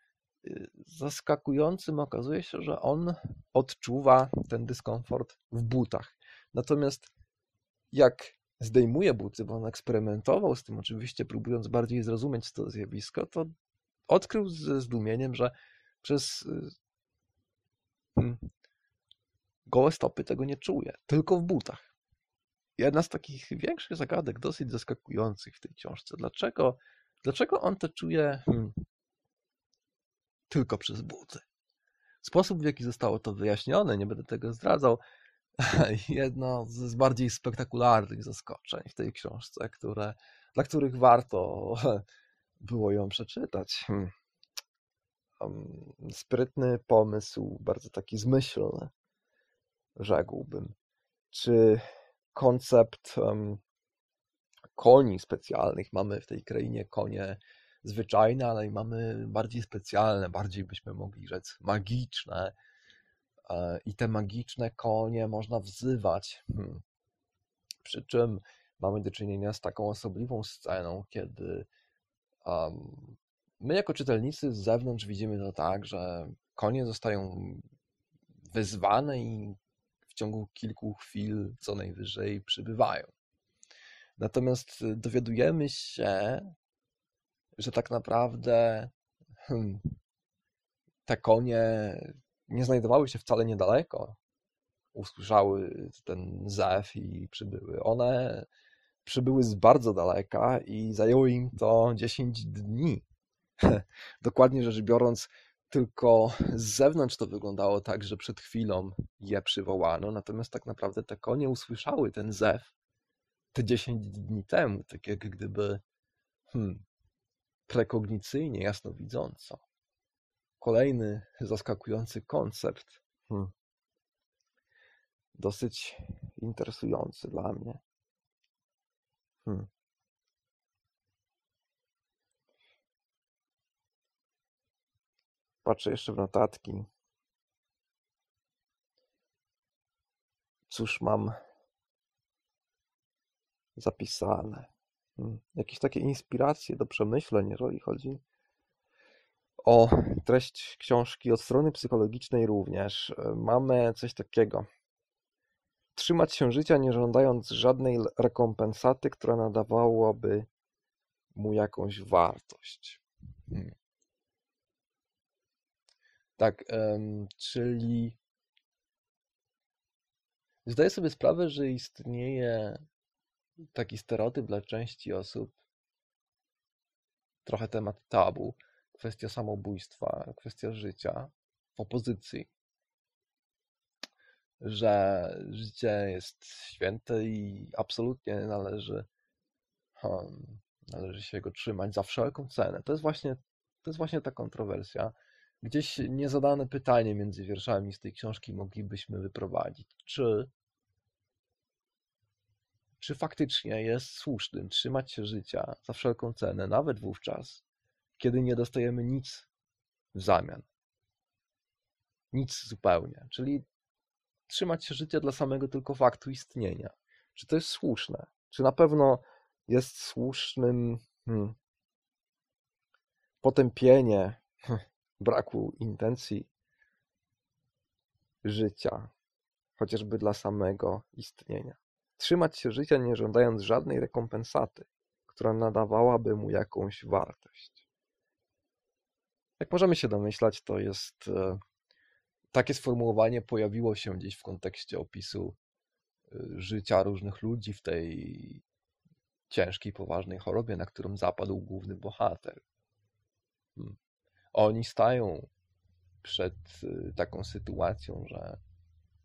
y, zaskakującym okazuje się, że on odczuwa ten dyskomfort w butach. Natomiast jak zdejmuje buty, bo on eksperymentował z tym, oczywiście próbując bardziej zrozumieć to zjawisko, to odkrył ze zdumieniem, że przez y, hmm, gołe stopy tego nie czuje, tylko w butach jedna z takich większych zagadek, dosyć zaskakujących w tej książce. Dlaczego, dlaczego on to czuje hmm, tylko przez buty? Sposób, w jaki zostało to wyjaśnione, nie będę tego zdradzał, <laughs> jedno z bardziej spektakularnych zaskoczeń w tej książce, które, dla których warto <laughs> było ją przeczytać. Hmm. Sprytny pomysł, bardzo taki zmyślny, rzekłbym. Czy koncept koni specjalnych. Mamy w tej krainie konie zwyczajne, ale i mamy bardziej specjalne, bardziej byśmy mogli rzec magiczne. E, I te magiczne konie można wzywać. Hmm. Przy czym mamy do czynienia z taką osobliwą sceną, kiedy um, my jako czytelnicy z zewnątrz widzimy to tak, że konie zostają wyzwane i w ciągu kilku chwil co najwyżej przybywają. Natomiast dowiadujemy się, że tak naprawdę hmm, te konie nie znajdowały się wcale niedaleko. Usłyszały ten zew i przybyły. One przybyły z bardzo daleka i zajęło im to 10 dni. <laughs> Dokładnie rzecz biorąc, tylko z zewnątrz to wyglądało tak, że przed chwilą je przywołano, natomiast tak naprawdę te konie usłyszały ten zew te 10 dni temu, tak jak gdyby hmm, prekognicyjnie, jasnowidząco. Kolejny zaskakujący koncept. Hmm. Dosyć interesujący dla mnie. Hmm. Patrzę jeszcze w notatki. Cóż mam zapisane? Hmm, jakieś takie inspiracje do przemyśleń, jeżeli chodzi o treść książki od strony psychologicznej również. Mamy coś takiego. Trzymać się życia, nie żądając żadnej rekompensaty, która nadawałaby mu jakąś wartość. Hmm. Tak, czyli zdaję sobie sprawę, że istnieje taki stereotyp dla części osób, trochę temat tabu, kwestia samobójstwa, kwestia życia w opozycji. Że życie jest święte i absolutnie należy, hmm, należy się go trzymać za wszelką cenę. To jest właśnie, to jest właśnie ta kontrowersja. Gdzieś niezadane pytanie między wierszami z tej książki moglibyśmy wyprowadzić. Czy czy faktycznie jest słusznym trzymać się życia za wszelką cenę, nawet wówczas, kiedy nie dostajemy nic w zamian. Nic zupełnie. Czyli trzymać się życia dla samego tylko faktu istnienia. Czy to jest słuszne? Czy na pewno jest słusznym hmm, potępienie hmm, braku intencji życia, chociażby dla samego istnienia? Trzymać się życia nie żądając żadnej rekompensaty, która nadawałaby mu jakąś wartość. Jak możemy się domyślać, to jest e, takie sformułowanie pojawiło się gdzieś w kontekście opisu e, życia różnych ludzi w tej ciężkiej, poważnej chorobie, na którą zapadł główny bohater. Hmm. Oni stają przed e, taką sytuacją, że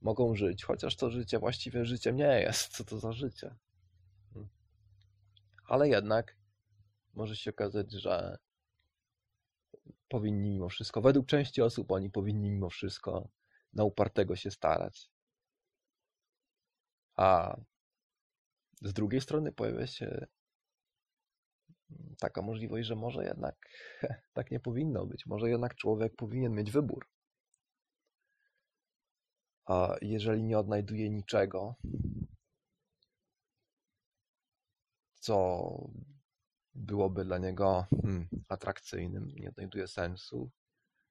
mogą żyć, chociaż to życie właściwie życiem nie jest. Co to za życie? Hmm. Ale jednak może się okazać, że powinni mimo wszystko, według części osób, oni powinni mimo wszystko na upartego się starać. A z drugiej strony pojawia się taka możliwość, że może jednak <laughs> tak nie powinno być. Może jednak człowiek powinien mieć wybór. A jeżeli nie odnajduje niczego, co byłoby dla niego hmm, atrakcyjnym, nie znajduje sensu,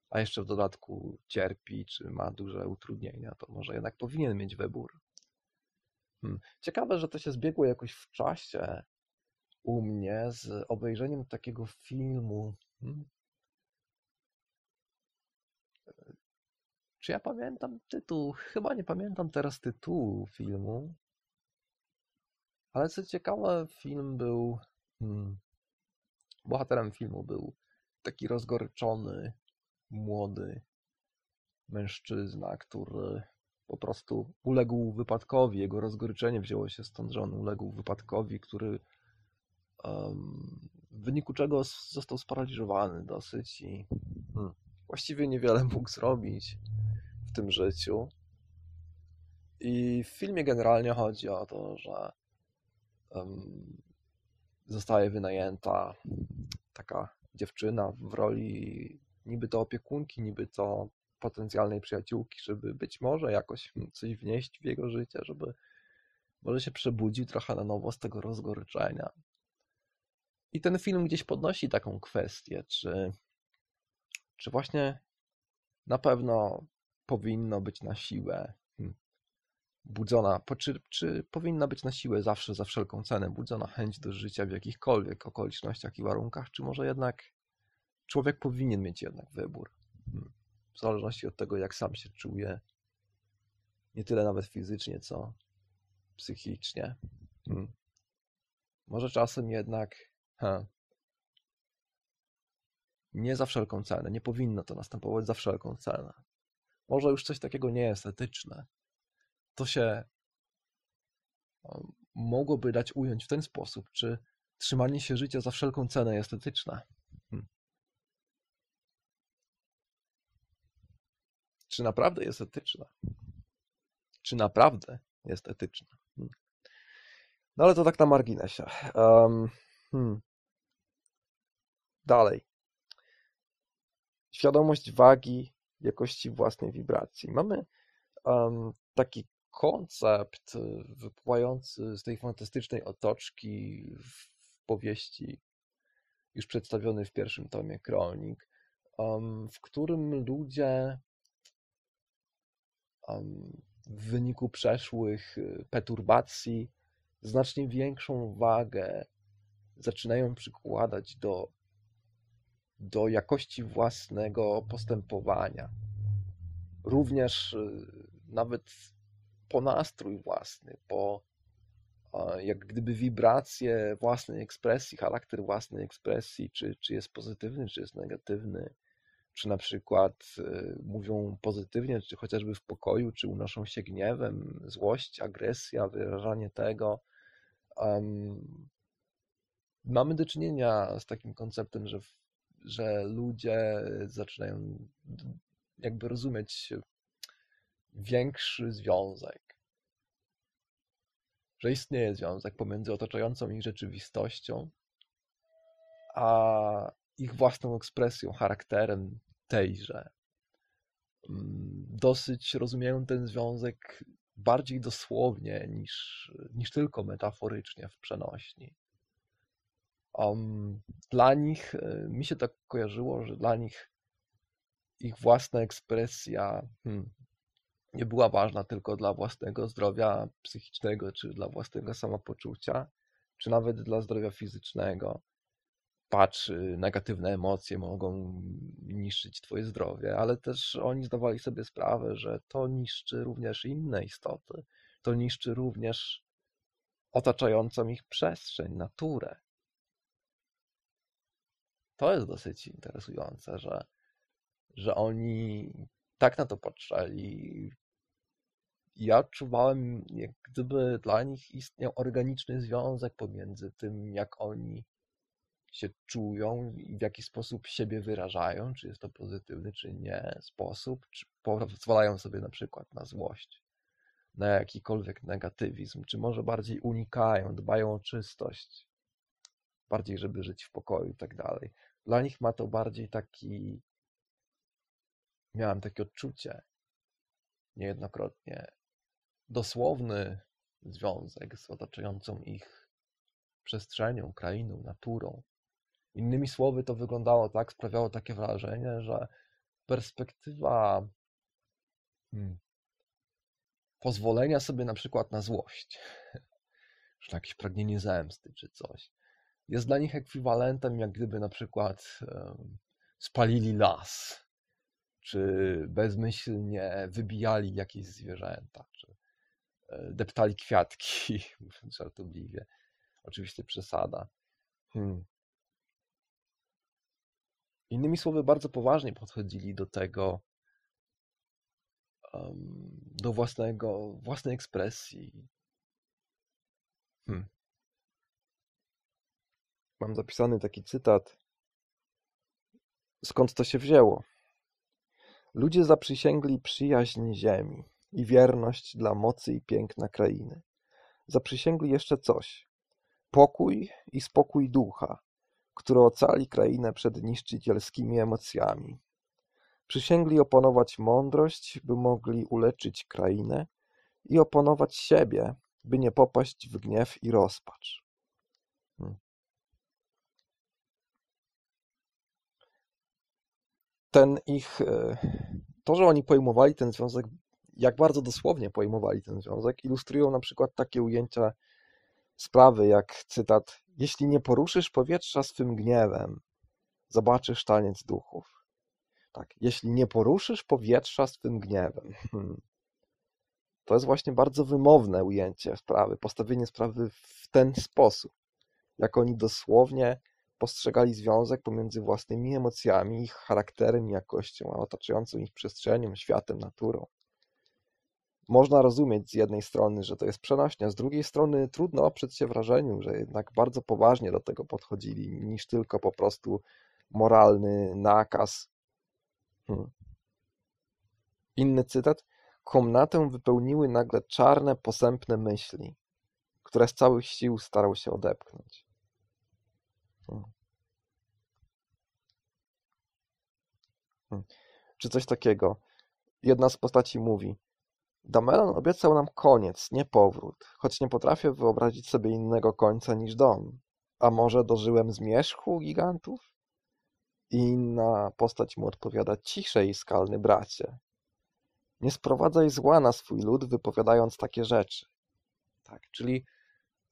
a jeszcze w dodatku cierpi, czy ma duże utrudnienia, to może jednak powinien mieć wybór. Hmm. Ciekawe, że to się zbiegło jakoś w czasie u mnie z obejrzeniem takiego filmu. Hmm. Czy ja pamiętam tytuł? Chyba nie pamiętam teraz tytułu filmu. Ale co ciekawe, film był. Hmm, bohaterem filmu był taki rozgoryczony, młody mężczyzna, który po prostu uległ wypadkowi. Jego rozgoryczenie wzięło się stąd, że on uległ wypadkowi, który w wyniku czego został sparaliżowany dosyć i hmm, właściwie niewiele <laughs> mógł zrobić w tym życiu. I w filmie generalnie chodzi o to, że um, zostaje wynajęta taka dziewczyna w roli niby to opiekunki, niby to potencjalnej przyjaciółki, żeby być może jakoś coś wnieść w jego życie, żeby może się przebudził trochę na nowo z tego rozgoryczenia. I ten film gdzieś podnosi taką kwestię, czy, czy właśnie na pewno powinno być na siłę budzona, czy, czy powinna być na siłę zawsze, za wszelką cenę, budzona chęć do życia w jakichkolwiek okolicznościach i warunkach, czy może jednak człowiek powinien mieć jednak wybór, hmm. w zależności od tego, jak sam się czuje, nie tyle nawet fizycznie, co psychicznie. Hmm. Może czasem jednak nie za wszelką cenę, nie powinno to następować za wszelką cenę. Może już coś takiego nie jest etyczne, to się mogłoby dać ująć w ten sposób, czy trzymanie się życia za wszelką cenę jest etyczne. Hmm. Czy naprawdę jest etyczne? Czy naprawdę jest etyczne? Hmm. No ale to tak na marginesie. Um, hmm. Dalej. Świadomość wagi jakości własnej wibracji. Mamy um, taki koncept y, wypływający z tej fantastycznej otoczki w powieści już przedstawiony w pierwszym tomie Kronik, w którym ludzie w wyniku przeszłych y, perturbacji znacznie większą wagę zaczynają przykładać do, do jakości własnego postępowania. Również y, nawet po nastrój własny, po jak gdyby wibracje własnej ekspresji, charakter własnej ekspresji, czy, czy jest pozytywny, czy jest negatywny, czy na przykład y, mówią pozytywnie, czy chociażby w pokoju, czy unoszą się gniewem, złość, agresja, wyrażanie tego. Um, mamy do czynienia z takim konceptem, że, że ludzie zaczynają jakby rozumieć większy związek. Że istnieje związek pomiędzy otaczającą ich rzeczywistością, a ich własną ekspresją, charakterem tejże. Mm, dosyć rozumieją ten związek bardziej dosłownie niż, niż tylko metaforycznie w przenośni. Um, dla nich, e, mi się tak kojarzyło, że dla nich ich własna ekspresja hmm, nie była ważna tylko dla własnego zdrowia psychicznego, czy dla własnego samopoczucia, czy nawet dla zdrowia fizycznego. Patrz, negatywne emocje mogą niszczyć Twoje zdrowie, ale też oni zdawali sobie sprawę, że to niszczy również inne istoty. To niszczy również otaczającą ich przestrzeń, naturę. To jest dosyć interesujące, że, że oni tak na to patrzyli. Ja odczuwałem, jak gdyby dla nich istniał organiczny związek pomiędzy tym, jak oni się czują i w jaki sposób siebie wyrażają, czy jest to pozytywny, czy nie sposób, czy pozwalają sobie na przykład na złość, na jakikolwiek negatywizm, czy może bardziej unikają, dbają o czystość, bardziej, żeby żyć w pokoju i tak dalej. Dla nich ma to bardziej taki, miałem takie odczucie niejednokrotnie, dosłowny związek z otaczającą ich przestrzenią, krainą, naturą. Innymi słowy, to wyglądało tak, sprawiało takie wrażenie, że perspektywa hmm, pozwolenia sobie na przykład na złość, <laughs> czy na jakieś pragnienie zemsty, czy coś, jest dla nich ekwiwalentem, jak gdyby na przykład um, spalili las, czy bezmyślnie wybijali jakieś zwierzęta, czy deptali kwiatki, <laughs> żartobliwie. Oczywiście przesada. Hmm. Innymi słowy, bardzo poważnie podchodzili do tego, do własnego, własnej ekspresji. Hmm. Mam zapisany taki cytat. Skąd to się wzięło? Ludzie zaprzysięgli przyjaźń ziemi i wierność dla mocy i piękna krainy. Zaprzysięgli jeszcze coś. Pokój i spokój ducha, który ocali krainę przed niszczycielskimi emocjami. Przysięgli opanować mądrość, by mogli uleczyć krainę i opanować siebie, by nie popaść w gniew i rozpacz. Hmm. Ten ich, e, to, że oni pojmowali ten związek, jak bardzo dosłownie pojmowali ten związek, ilustrują na przykład takie ujęcia sprawy, jak cytat jeśli nie poruszysz powietrza swym gniewem, zobaczysz taniec duchów. Tak, jeśli nie poruszysz powietrza swym gniewem. Hmm. To jest właśnie bardzo wymowne ujęcie sprawy, postawienie sprawy w ten sposób, jak oni dosłownie postrzegali związek pomiędzy własnymi emocjami, ich charakterem jakością, a otaczającą ich przestrzenią, światem, naturą można rozumieć z jednej strony, że to jest przenośnia, z drugiej strony trudno oprzeć się wrażeniu, że jednak bardzo poważnie do tego podchodzili, niż tylko po prostu moralny nakaz. Hmm. Inny cytat. Komnatę wypełniły nagle czarne, posępne myśli, które z całych sił starał się odepchnąć. Hmm. Hmm. Czy coś takiego. Jedna z postaci mówi: Dameron obiecał nam koniec, nie powrót, choć nie potrafię wyobrazić sobie innego końca niż dom. A może dożyłem zmierzchu gigantów? I inna postać mu odpowiada ciszej, skalny bracie. Nie sprowadzaj zła na swój lud, wypowiadając takie rzeczy. Tak, czyli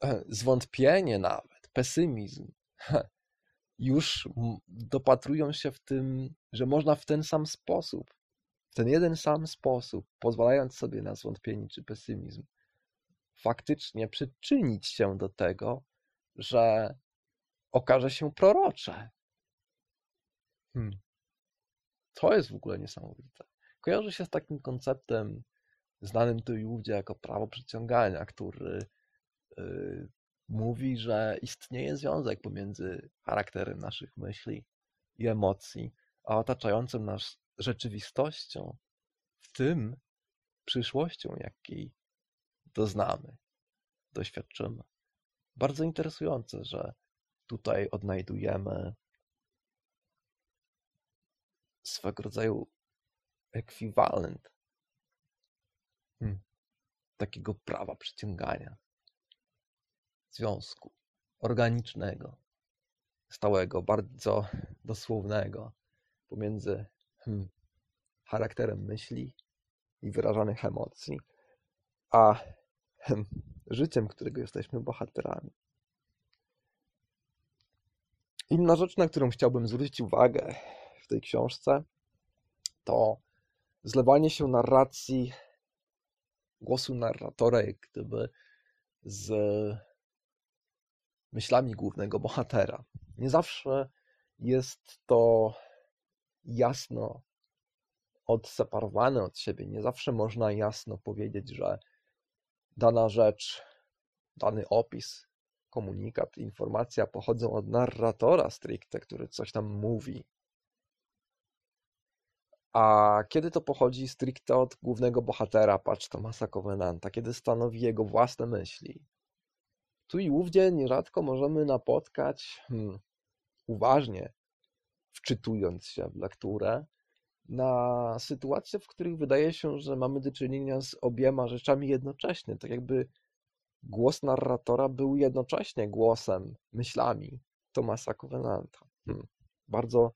e, zwątpienie nawet, pesymizm, już dopatrują się w tym, że można w ten sam sposób w ten jeden sam sposób, pozwalając sobie na zwątpienie czy pesymizm, faktycznie przyczynić się do tego, że okaże się prorocze. Hmm. To jest w ogóle niesamowite. Kojarzy się z takim konceptem znanym tu i ówdzie jako prawo przyciągania, który yy, mówi, że istnieje związek pomiędzy charakterem naszych myśli i emocji, a otaczającą nas rzeczywistością, w tym przyszłością, jakiej doznamy, doświadczymy. Bardzo interesujące, że tutaj odnajdujemy swego rodzaju ekwiwalent hmm, takiego prawa przyciągania, związku organicznego, stałego, bardzo dosłownego pomiędzy charakterem myśli i wyrażanych emocji, a hmm, życiem, którego jesteśmy bohaterami. Inna rzecz, na którą chciałbym zwrócić uwagę w tej książce, to zlewanie się narracji, głosu narratora, jak gdyby z myślami głównego bohatera. Nie zawsze jest to jasno odseparowane od siebie. Nie zawsze można jasno powiedzieć, że dana rzecz, dany opis, komunikat, informacja pochodzą od narratora stricte, który coś tam mówi. A kiedy to pochodzi stricte od głównego bohatera, patrz Tomasa Covenanta, kiedy stanowi jego własne myśli. Tu i ówdzie nierzadko możemy napotkać, hmm, uważnie wczytując się w lekturę, na sytuacje, w których wydaje się, że mamy do czynienia z obiema rzeczami jednocześnie. Tak jakby głos narratora był jednocześnie głosem, myślami Tomasa Covenanta. Hmm. Bardzo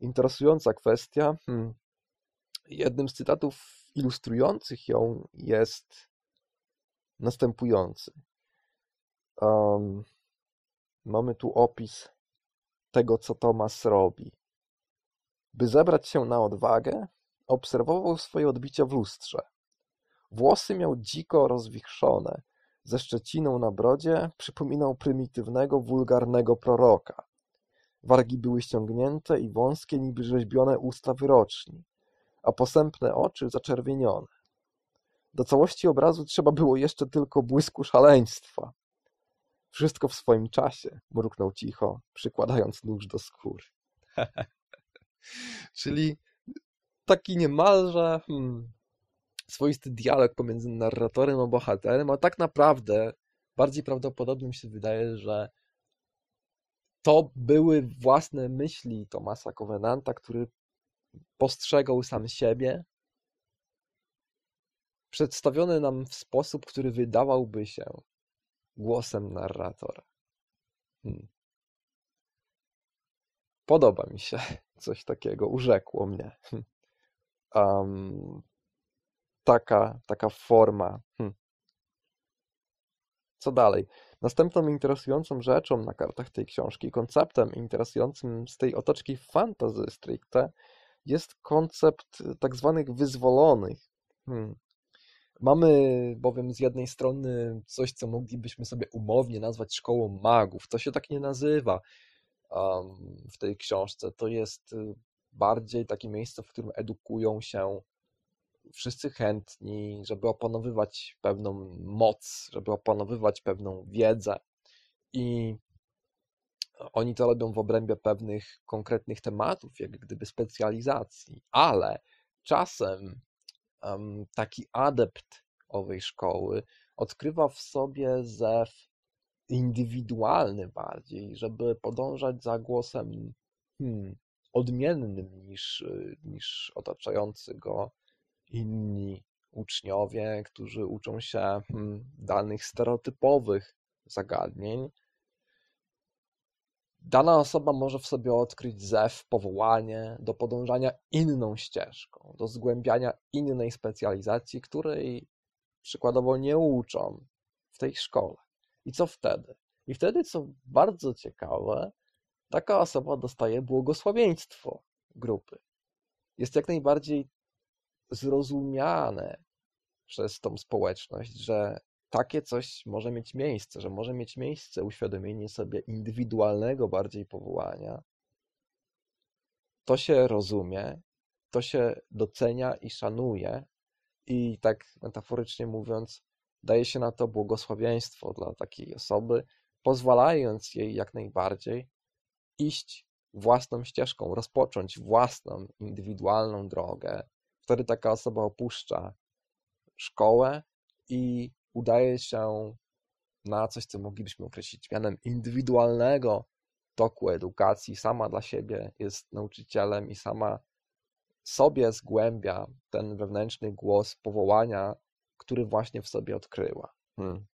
interesująca kwestia. Hmm. Jednym z cytatów ilustrujących ją jest następujący. Um, mamy tu opis tego, co Tomas robi. By zebrać się na odwagę, obserwował swoje odbicie w lustrze. Włosy miał dziko rozwichrzone, ze szczeciną na brodzie przypominał prymitywnego, wulgarnego proroka. Wargi były ściągnięte i wąskie, niby rzeźbione usta wyroczni, a posępne oczy zaczerwienione. Do całości obrazu trzeba było jeszcze tylko błysku szaleństwa. Wszystko w swoim czasie, mruknął cicho, przykładając nóż do skóry. <laughs> Czyli taki niemalże hmm, swoisty dialog pomiędzy narratorem a bohaterem, a tak naprawdę bardziej prawdopodobnym się wydaje, że to były własne myśli Tomasa Covenanta, który postrzegał sam siebie, przedstawione nam w sposób, który wydawałby się głosem narratora. Hmm. Podoba mi się <laughs> coś takiego, urzekło mnie. Um, taka, taka forma. Hmm. Co dalej? Następną interesującą rzeczą na kartach tej książki, konceptem interesującym z tej otoczki fantasy stricte, jest koncept tak zwanych wyzwolonych. Hmm. Mamy bowiem z jednej strony coś, co moglibyśmy sobie umownie nazwać szkołą magów. To się tak nie nazywa um, w tej książce. To jest y, bardziej takie miejsce, w którym edukują się wszyscy chętni, żeby opanowywać pewną moc, żeby opanowywać pewną wiedzę. I oni to robią w obrębie pewnych konkretnych tematów, jak gdyby specjalizacji, ale czasem taki adept owej szkoły odkrywa w sobie zew indywidualny bardziej, żeby podążać za głosem hmm, odmiennym niż, niż otaczający go inni uczniowie, którzy uczą się hmm, danych stereotypowych zagadnień. Dana osoba może w sobie odkryć zew, powołanie do podążania inną ścieżką, do zgłębiania innej specjalizacji, której przykładowo nie uczą w tej szkole. I co wtedy? I wtedy, co bardzo ciekawe, taka osoba dostaje błogosławieństwo grupy. Jest jak najbardziej zrozumiane przez tą społeczność, że takie coś może mieć miejsce, że może mieć miejsce uświadomienie sobie indywidualnego bardziej powołania, to się rozumie, to się docenia i szanuje, i tak metaforycznie mówiąc, daje się na to błogosławieństwo dla takiej osoby, pozwalając jej jak najbardziej iść własną ścieżką, rozpocząć własną, indywidualną drogę. Wtedy taka osoba opuszcza szkołę i udaje się na coś, co moglibyśmy określić mianem indywidualnego toku edukacji. Sama dla siebie jest nauczycielem i sama sobie zgłębia ten wewnętrzny głos powołania, który właśnie w sobie odkryła. Hmm.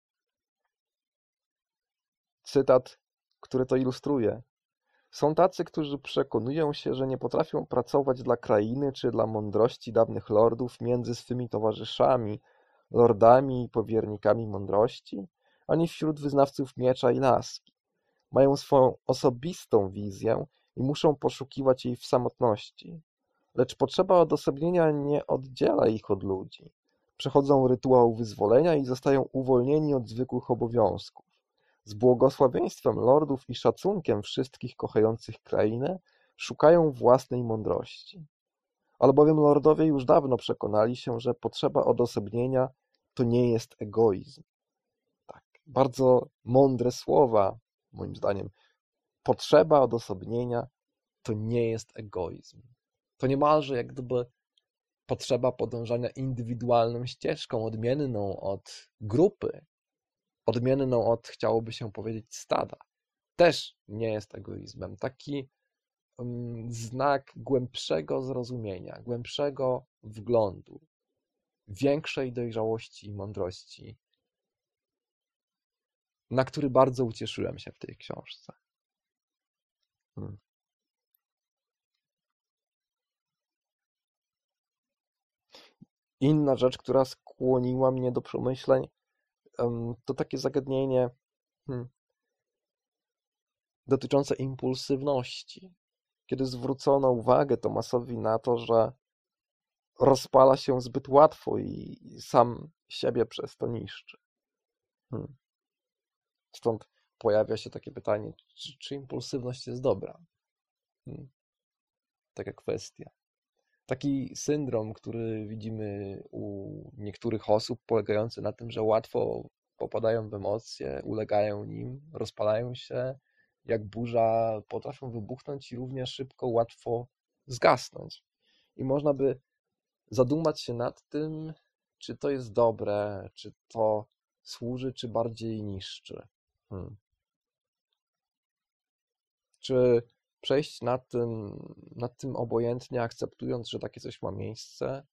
Cytat, który to ilustruje. Są tacy, którzy przekonują się, że nie potrafią pracować dla krainy czy dla mądrości dawnych lordów między swymi towarzyszami, lordami i powiernikami mądrości, ani wśród wyznawców miecza i laski. Mają swoją osobistą wizję i muszą poszukiwać jej w samotności. Lecz potrzeba odosobnienia nie oddziela ich od ludzi. Przechodzą rytuał wyzwolenia i zostają uwolnieni od zwykłych obowiązków. Z błogosławieństwem lordów i szacunkiem wszystkich kochających krainę szukają własnej mądrości. Albowiem lordowie już dawno przekonali się, że potrzeba odosobnienia to nie jest egoizm. Tak, bardzo mądre słowa, moim zdaniem. Potrzeba odosobnienia to nie jest egoizm. To niemalże jak gdyby potrzeba podążania indywidualną ścieżką, odmienną od grupy, odmienną od, chciałoby się powiedzieć, stada. Też nie jest egoizmem. Taki znak głębszego zrozumienia, głębszego wglądu, większej dojrzałości i mądrości, na który bardzo ucieszyłem się w tej książce. Hmm. Inna rzecz, która skłoniła mnie do przemyśleń, to takie zagadnienie hmm, dotyczące impulsywności. Kiedy zwrócono uwagę Tomasowi na to, że rozpala się zbyt łatwo i sam siebie przez to niszczy. Hmm. Stąd pojawia się takie pytanie, czy, czy impulsywność jest dobra? Hmm. Taka kwestia. Taki syndrom, który widzimy u niektórych osób, polegający na tym, że łatwo popadają w emocje, ulegają nim, rozpalają się, jak burza, potrafią wybuchnąć i równie szybko, łatwo zgasnąć. I można by zadumać się nad tym, czy to jest dobre, czy to służy, czy bardziej niszczy. Hmm. Czy przejść nad tym, nad tym obojętnie, akceptując, że takie coś ma miejsce,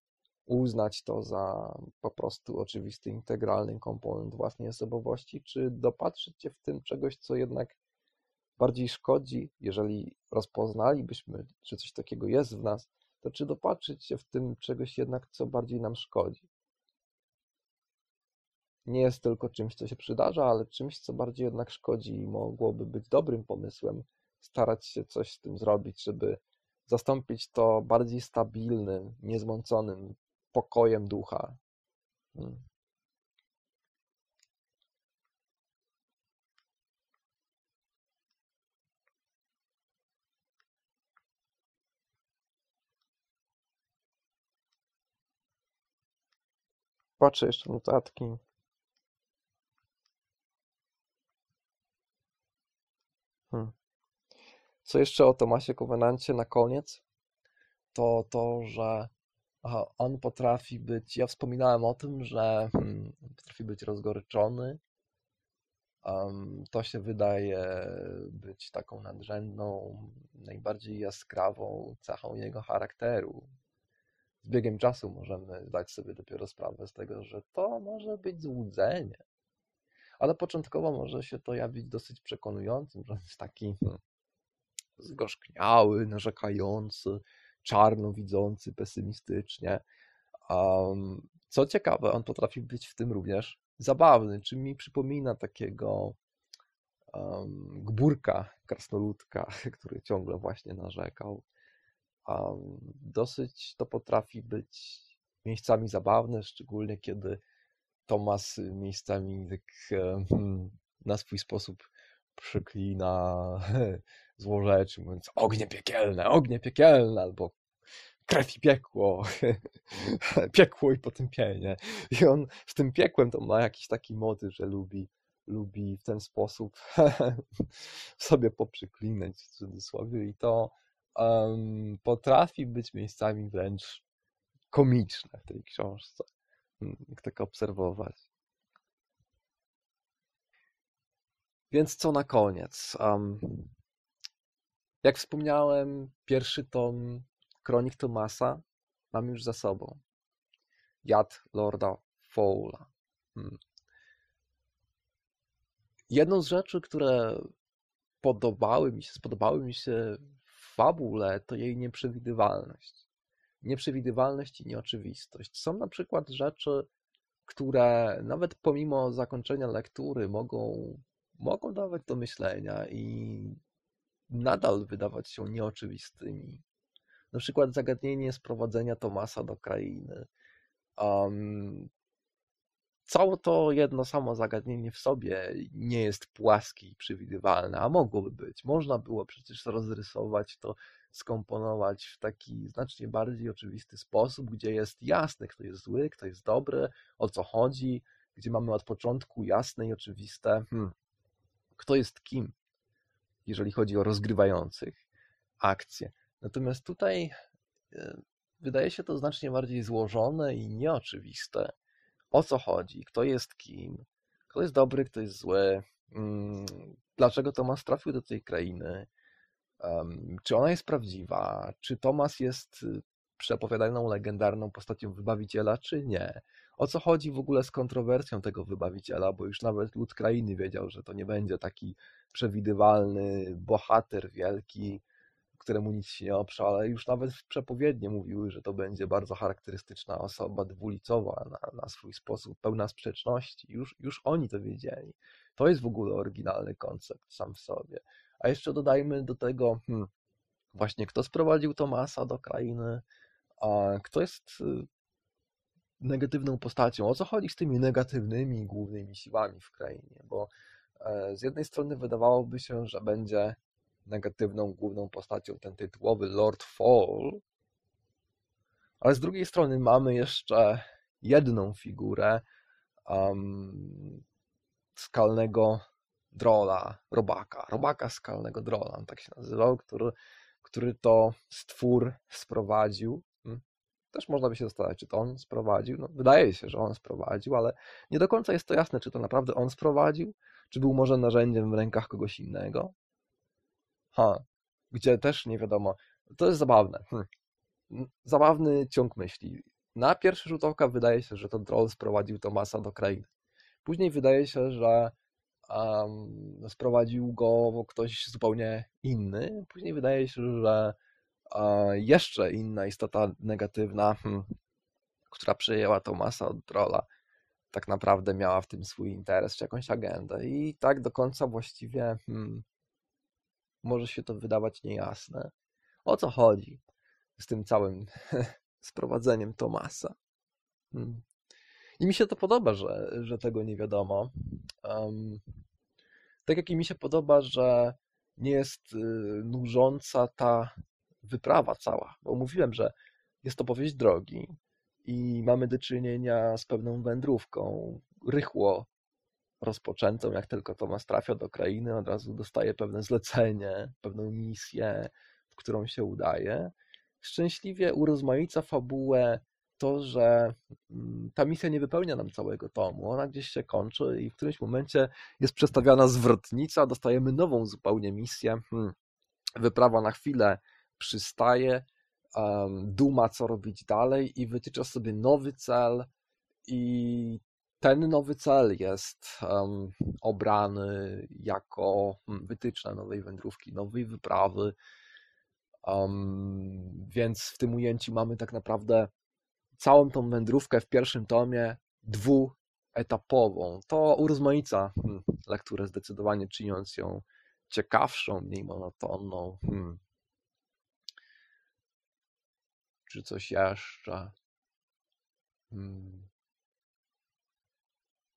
uznać to za po prostu oczywisty, integralny komponent własnej osobowości, czy dopatrzyć się w tym czegoś, co jednak bardziej szkodzi, jeżeli rozpoznalibyśmy, że coś takiego jest w nas, to czy dopatrzyć się w tym czegoś jednak, co bardziej nam szkodzi. Nie jest tylko czymś, co się przydarza, ale czymś, co bardziej jednak szkodzi i mogłoby być dobrym pomysłem, starać się coś z tym zrobić, żeby zastąpić to bardziej stabilnym, niezmąconym pokojem ducha. Hmm. Patrzę jeszcze notatki. Hmm. Co jeszcze o Tomasie Kowenancie na koniec? To to, że on potrafi być. Ja wspominałem o tym, że hmm, potrafi być rozgoryczony. Um, to się wydaje być taką nadrzędną, najbardziej jaskrawą cechą jego charakteru. Z biegiem czasu możemy zdać sobie dopiero sprawę z tego, że to może być złudzenie. Ale początkowo może się to jawić dosyć przekonującym, że jest taki hmm, zgorzkniały, narzekający, czarno widzący, pesymistycznie. Um, co ciekawe, on potrafi być w tym również zabawny, czy mi przypomina takiego um, gburka, krasnoludka, <laughs> który ciągle właśnie narzekał. Um, dosyć to potrafi być miejscami zabawne, szczególnie kiedy Tomas miejscami tak <laughs> na swój sposób przeklina <laughs> zło rzeczy, mówiąc ognie piekielne, ognie piekielne, albo krew i piekło, <laughs> piekło i potępienie. I on z tym piekłem to ma jakiś taki motyw, że lubi, lubi w ten sposób sobie poprzyklinać w cudzysłowie i to um, potrafi być miejscami wręcz komiczne w tej książce, hmm, jak tak obserwować. Więc co na koniec? Um, jak wspomniałem, pierwszy tom Kronik Tomasa mam już za sobą. Jad Lorda Fowla. Hmm. Jedną z rzeczy, które podobały mi się, spodobały mi się fabule, to jej nieprzewidywalność. Nieprzewidywalność i nieoczywistość. Są na przykład rzeczy, które nawet pomimo zakończenia lektury mogą, mogą dawać do myślenia i nadal wydawać się nieoczywistymi. Na przykład zagadnienie sprowadzenia Tomasa do krainy. Um, całe to jedno samo zagadnienie w sobie nie jest płaskie i przewidywalne, a mogłoby być. Można było przecież rozrysować to, skomponować w taki znacznie bardziej oczywisty sposób, gdzie jest jasne, kto jest zły, kto jest dobry, o co chodzi, gdzie mamy od początku jasne i oczywiste, hmm, kto jest kim, jeżeli chodzi o rozgrywających akcje. Natomiast tutaj e, wydaje się to znacznie bardziej złożone i nieoczywiste. O co chodzi? Kto jest kim? Kto jest dobry, kto jest zły? Mm, dlaczego Tomas trafił do tej krainy? Czy ona jest prawdziwa? Czy Tomas jest y, przepowiadaną legendarną postacią wybawiciela, czy nie? O co chodzi w ogóle z kontrowersją tego wybawiciela, bo już nawet lud krainy wiedział, że to nie będzie taki przewidywalny bohater wielki, któremu nic się nie oprze, ale już nawet w przepowiednie mówiły, że to będzie bardzo charakterystyczna osoba, dwulicowa na, na swój sposób, pełna sprzeczności. Już, już oni to wiedzieli. To jest w ogóle oryginalny koncept sam w sobie. A jeszcze dodajmy do tego, hmm, właśnie kto sprowadził Tomasa do krainy, a kto jest y, negatywną postacią, o co chodzi z tymi negatywnymi głównymi siłami w krainie, bo e, z jednej strony wydawałoby się, że będzie negatywną główną postacią ten tytułowy Lord Fall, ale z drugiej strony mamy jeszcze jedną figurę um, skalnego drola, robaka, robaka skalnego drola, on tak się nazywał, który, który to stwór sprowadził. Hmm? Też można by się zastanawiać, czy to on sprowadził. No, wydaje się, że on sprowadził, ale nie do końca jest to jasne, czy to naprawdę on sprowadził, czy był może narzędziem w rękach kogoś innego. Ha, gdzie też nie wiadomo. To jest zabawne. Hm. Zabawny ciąg myśli. Na pierwszy rzut oka wydaje się, że to troll sprowadził Tomasa do krainy. Później wydaje się, że um, sprowadził go ktoś zupełnie inny. Później wydaje się, że uh, jeszcze inna istota negatywna, hmm, która przejęła Tomasa od trolla, tak naprawdę miała w tym swój interes czy jakąś agendę. I tak do końca właściwie hmm, może się to wydawać niejasne. O co chodzi z tym całym <laughs> sprowadzeniem Tomasa? Hmm. I mi się to podoba, że, że tego nie wiadomo. Um, tak jak i mi się podoba, że nie jest y, nużąca ta wyprawa cała, bo mówiłem, że jest to powieść drogi i mamy do czynienia z pewną wędrówką, rychło rozpoczętą, jak tylko Tomas trafia do krainy, od razu dostaje pewne zlecenie, pewną misję, w którą się udaje. Szczęśliwie urozmaica fabułę to, że mm, ta misja nie wypełnia nam całego tomu. Ona gdzieś się kończy i w którymś momencie jest przestawiana zwrotnica, dostajemy nową zupełnie misję. Hmm. Wyprawa na chwilę przystaje, duma co robić dalej i wytycza sobie nowy cel i ten nowy cel jest um, obrany jako wytyczne nowej wędrówki, nowej wyprawy. Um, więc w tym ujęciu mamy tak naprawdę całą tą wędrówkę w pierwszym tomie dwuetapową. To urozmaica hmm, lekturę zdecydowanie, czyniąc ją ciekawszą, mniej monotonną. Hmm. Czy coś jeszcze? Hmm.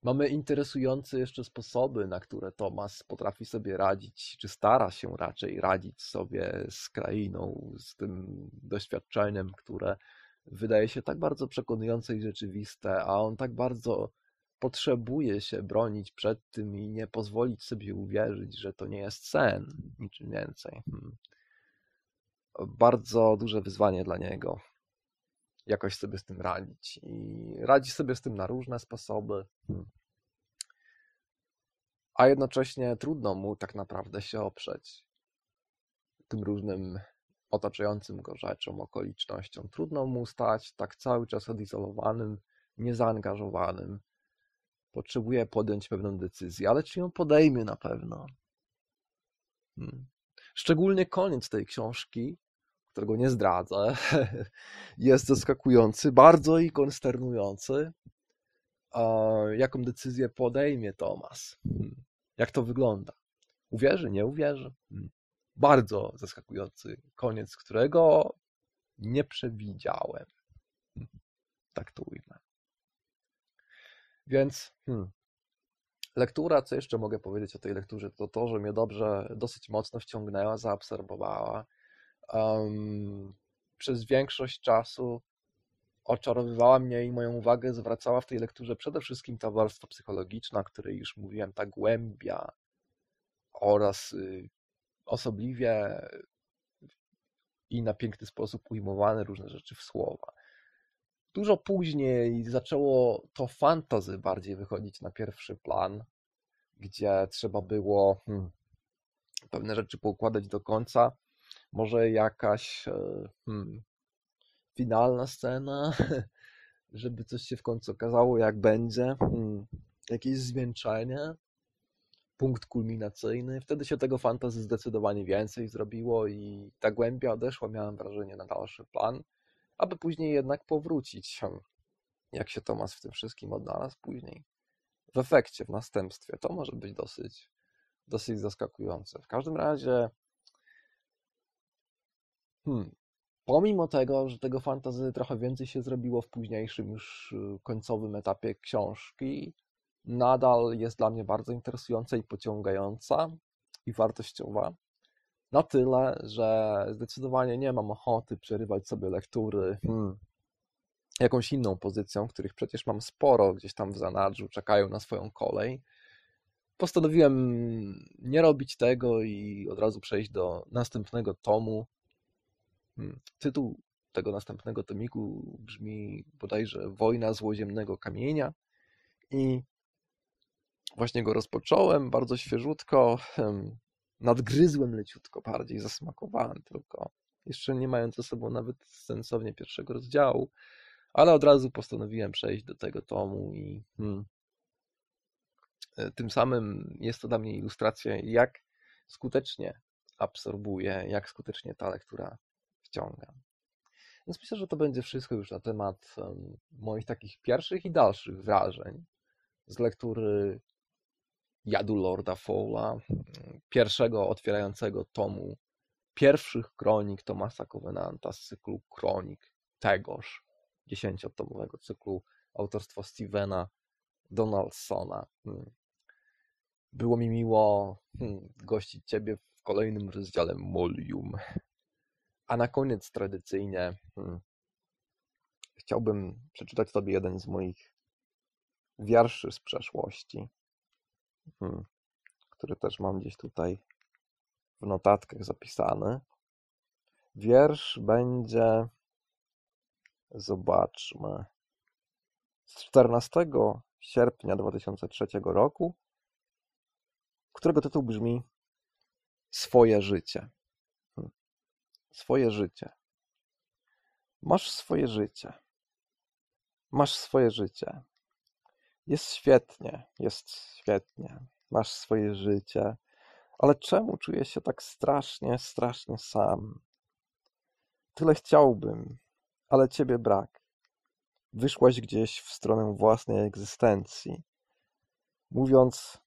Mamy interesujące jeszcze sposoby, na które Tomas potrafi sobie radzić, czy stara się raczej radzić sobie z krainą, z tym doświadczeniem, które wydaje się tak bardzo przekonujące i rzeczywiste, a on tak bardzo potrzebuje się bronić przed tym i nie pozwolić sobie uwierzyć, że to nie jest sen, niczym więcej. Hmm. Bardzo duże wyzwanie dla niego. Jakoś sobie z tym radzić. I radzi sobie z tym na różne sposoby. Hmm. A jednocześnie trudno mu tak naprawdę się oprzeć tym różnym otaczającym go rzeczom, okolicznościom. Trudno mu stać tak cały czas odizolowanym, niezaangażowanym. Potrzebuje podjąć pewną decyzję, ale czy ją podejmie na pewno? Hmm. Szczególnie koniec tej książki, którego nie zdradzę, <laughs> jest zaskakujący, bardzo i konsternujący. Jaką decyzję podejmie Tomas? Hmm. Jak to wygląda? Uwierzy, nie uwierzy? Hmm bardzo zaskakujący koniec, którego nie przewidziałem. Tak to ujmę. Więc hmm, lektura, co jeszcze mogę powiedzieć o tej lekturze, to to, że mnie dobrze, dosyć mocno wciągnęła, zaabsorbowała. Um, przez większość czasu oczarowywała mnie i moją uwagę zwracała w tej lekturze przede wszystkim ta warstwa psychologiczna, o której już mówiłem, ta głębia oraz y, osobliwie i na piękny sposób ujmowane różne rzeczy w słowa. Dużo później zaczęło to fantazy bardziej wychodzić na pierwszy plan, gdzie trzeba było hmm, pewne rzeczy poukładać do końca. Może jakaś e, hmm, finalna scena, <laughs> żeby coś się w końcu okazało, jak będzie. Hmm, jakieś zwieńczenie punkt kulminacyjny. Wtedy się tego fantazy zdecydowanie więcej zrobiło i ta głębia odeszła, miałem wrażenie, na dalszy plan, aby później jednak powrócić, jak się Tomas w tym wszystkim odnalazł później. W efekcie, w następstwie, to może być dosyć, dosyć zaskakujące. W każdym razie, hmm, pomimo tego, że tego fantazy trochę więcej się zrobiło w późniejszym już y, końcowym etapie książki, nadal jest dla mnie bardzo interesująca i pociągająca i wartościowa. Na tyle, że zdecydowanie nie mam ochoty przerywać sobie lektury hmm, jakąś inną pozycją, których przecież mam sporo gdzieś tam w zanadrzu, czekają na swoją kolej. Postanowiłem nie robić tego i od razu przejść do następnego tomu. Hmm, tytuł tego następnego tomiku brzmi bodajże Wojna złoziemnego kamienia. I Właśnie go rozpocząłem, bardzo świeżutko, nadgryzłem leciutko, bardziej zasmakowałem tylko, jeszcze nie mając ze sobą nawet sensownie pierwszego rozdziału, ale od razu postanowiłem przejść do tego tomu i hmm, e, tym samym jest to dla mnie ilustracja, jak skutecznie absorbuje, jak skutecznie ta lektura Więc myślę, że to będzie wszystko już na temat moich takich pierwszych i dalszych wrażeń z lektury Jadu Lorda Fowla, pierwszego otwierającego tomu pierwszych kronik Tomasa Covenanta z cyklu kronik tegoż dziesięciotomowego cyklu autorstwa Stevena Donaldsona. Hmm. Było mi miło hmm, gościć Ciebie w kolejnym rozdziale Molium. A na koniec tradycyjnie hmm, chciałbym przeczytać Tobie jeden z moich wierszy z przeszłości. Hmm. który też mam gdzieś tutaj w notatkach zapisany. Wiersz będzie, zobaczmy, z 14 sierpnia 2003 roku, którego tytuł brzmi Swoje życie. Swoje życie. Masz swoje życie. Masz swoje życie. Jest świetnie, jest świetnie. Masz swoje życie. Ale czemu czuję się tak strasznie, strasznie sam? Tyle chciałbym, ale ciebie brak. Wyszłaś gdzieś w stronę własnej egzystencji, mówiąc: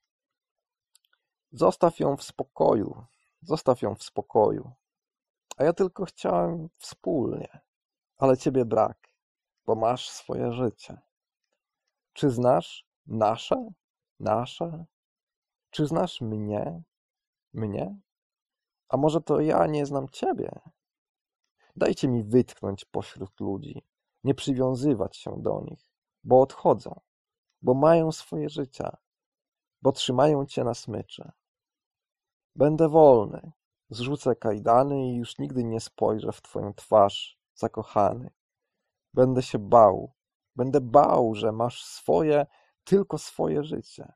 Zostaw ją w spokoju, zostaw ją w spokoju. A ja tylko chciałem wspólnie, ale ciebie brak, bo masz swoje życie. Czy znasz Nasze? Nasze? Czy znasz mnie? Mnie? A może to ja nie znam ciebie? Dajcie mi wytknąć pośród ludzi, nie przywiązywać się do nich, bo odchodzą, bo mają swoje życia, bo trzymają cię na smycze. Będę wolny, zrzucę kajdany i już nigdy nie spojrzę w twoją twarz, zakochany. Będę się bał, będę bał, że masz swoje, tylko swoje życie.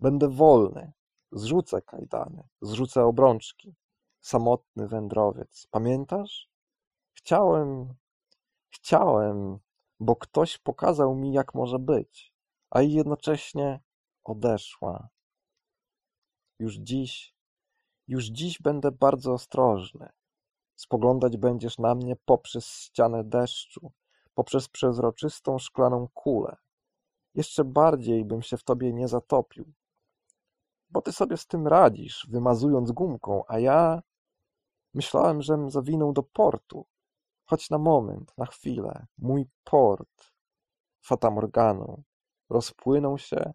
Będę wolny, zrzucę kajdany, zrzucę obrączki. Samotny wędrowiec, pamiętasz? Chciałem, chciałem, bo ktoś pokazał mi, jak może być, a jednocześnie odeszła. Już dziś, już dziś będę bardzo ostrożny. Spoglądać będziesz na mnie poprzez ścianę deszczu, poprzez przezroczystą szklaną kulę. Jeszcze bardziej bym się w tobie nie zatopił. Bo ty sobie z tym radzisz, wymazując gumką, a ja myślałem, żem zawinął do portu. Choć na moment, na chwilę, mój port, fatamorganą, rozpłynął się,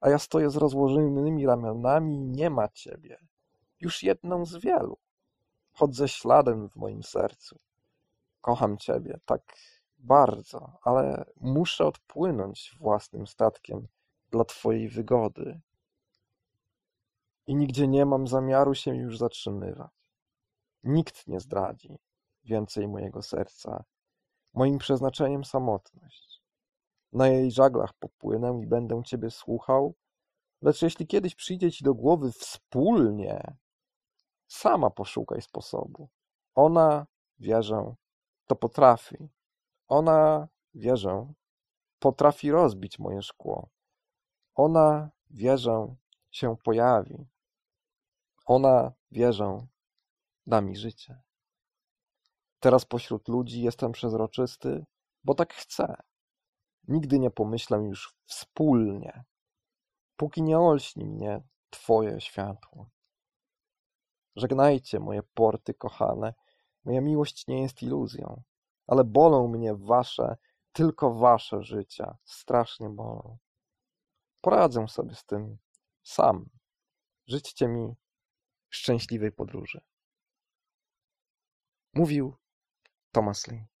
a ja stoję z rozłożonymi ramionami i nie ma ciebie. Już jedną z wielu. Chodzę śladem w moim sercu. Kocham ciebie tak bardzo, ale muszę odpłynąć własnym statkiem dla twojej wygody. I nigdzie nie mam zamiaru się już zatrzymywać. Nikt nie zdradzi więcej mojego serca. Moim przeznaczeniem samotność. Na jej żaglach popłynę i będę ciebie słuchał, lecz jeśli kiedyś przyjdzie ci do głowy wspólnie, sama poszukaj sposobu. Ona, wierzę, to potrafi. Ona, wierzę, potrafi rozbić moje szkło. Ona, wierzę, się pojawi. Ona, wierzę, da mi życie. Teraz pośród ludzi jestem przezroczysty, bo tak chcę. Nigdy nie pomyślę już wspólnie, póki nie olśni mnie Twoje światło. Żegnajcie, moje porty kochane, moja miłość nie jest iluzją, ale bolą mnie wasze, tylko wasze życia, strasznie bolą. Poradzę sobie z tym sam. Życzcie mi szczęśliwej podróży. Mówił Thomas Lee.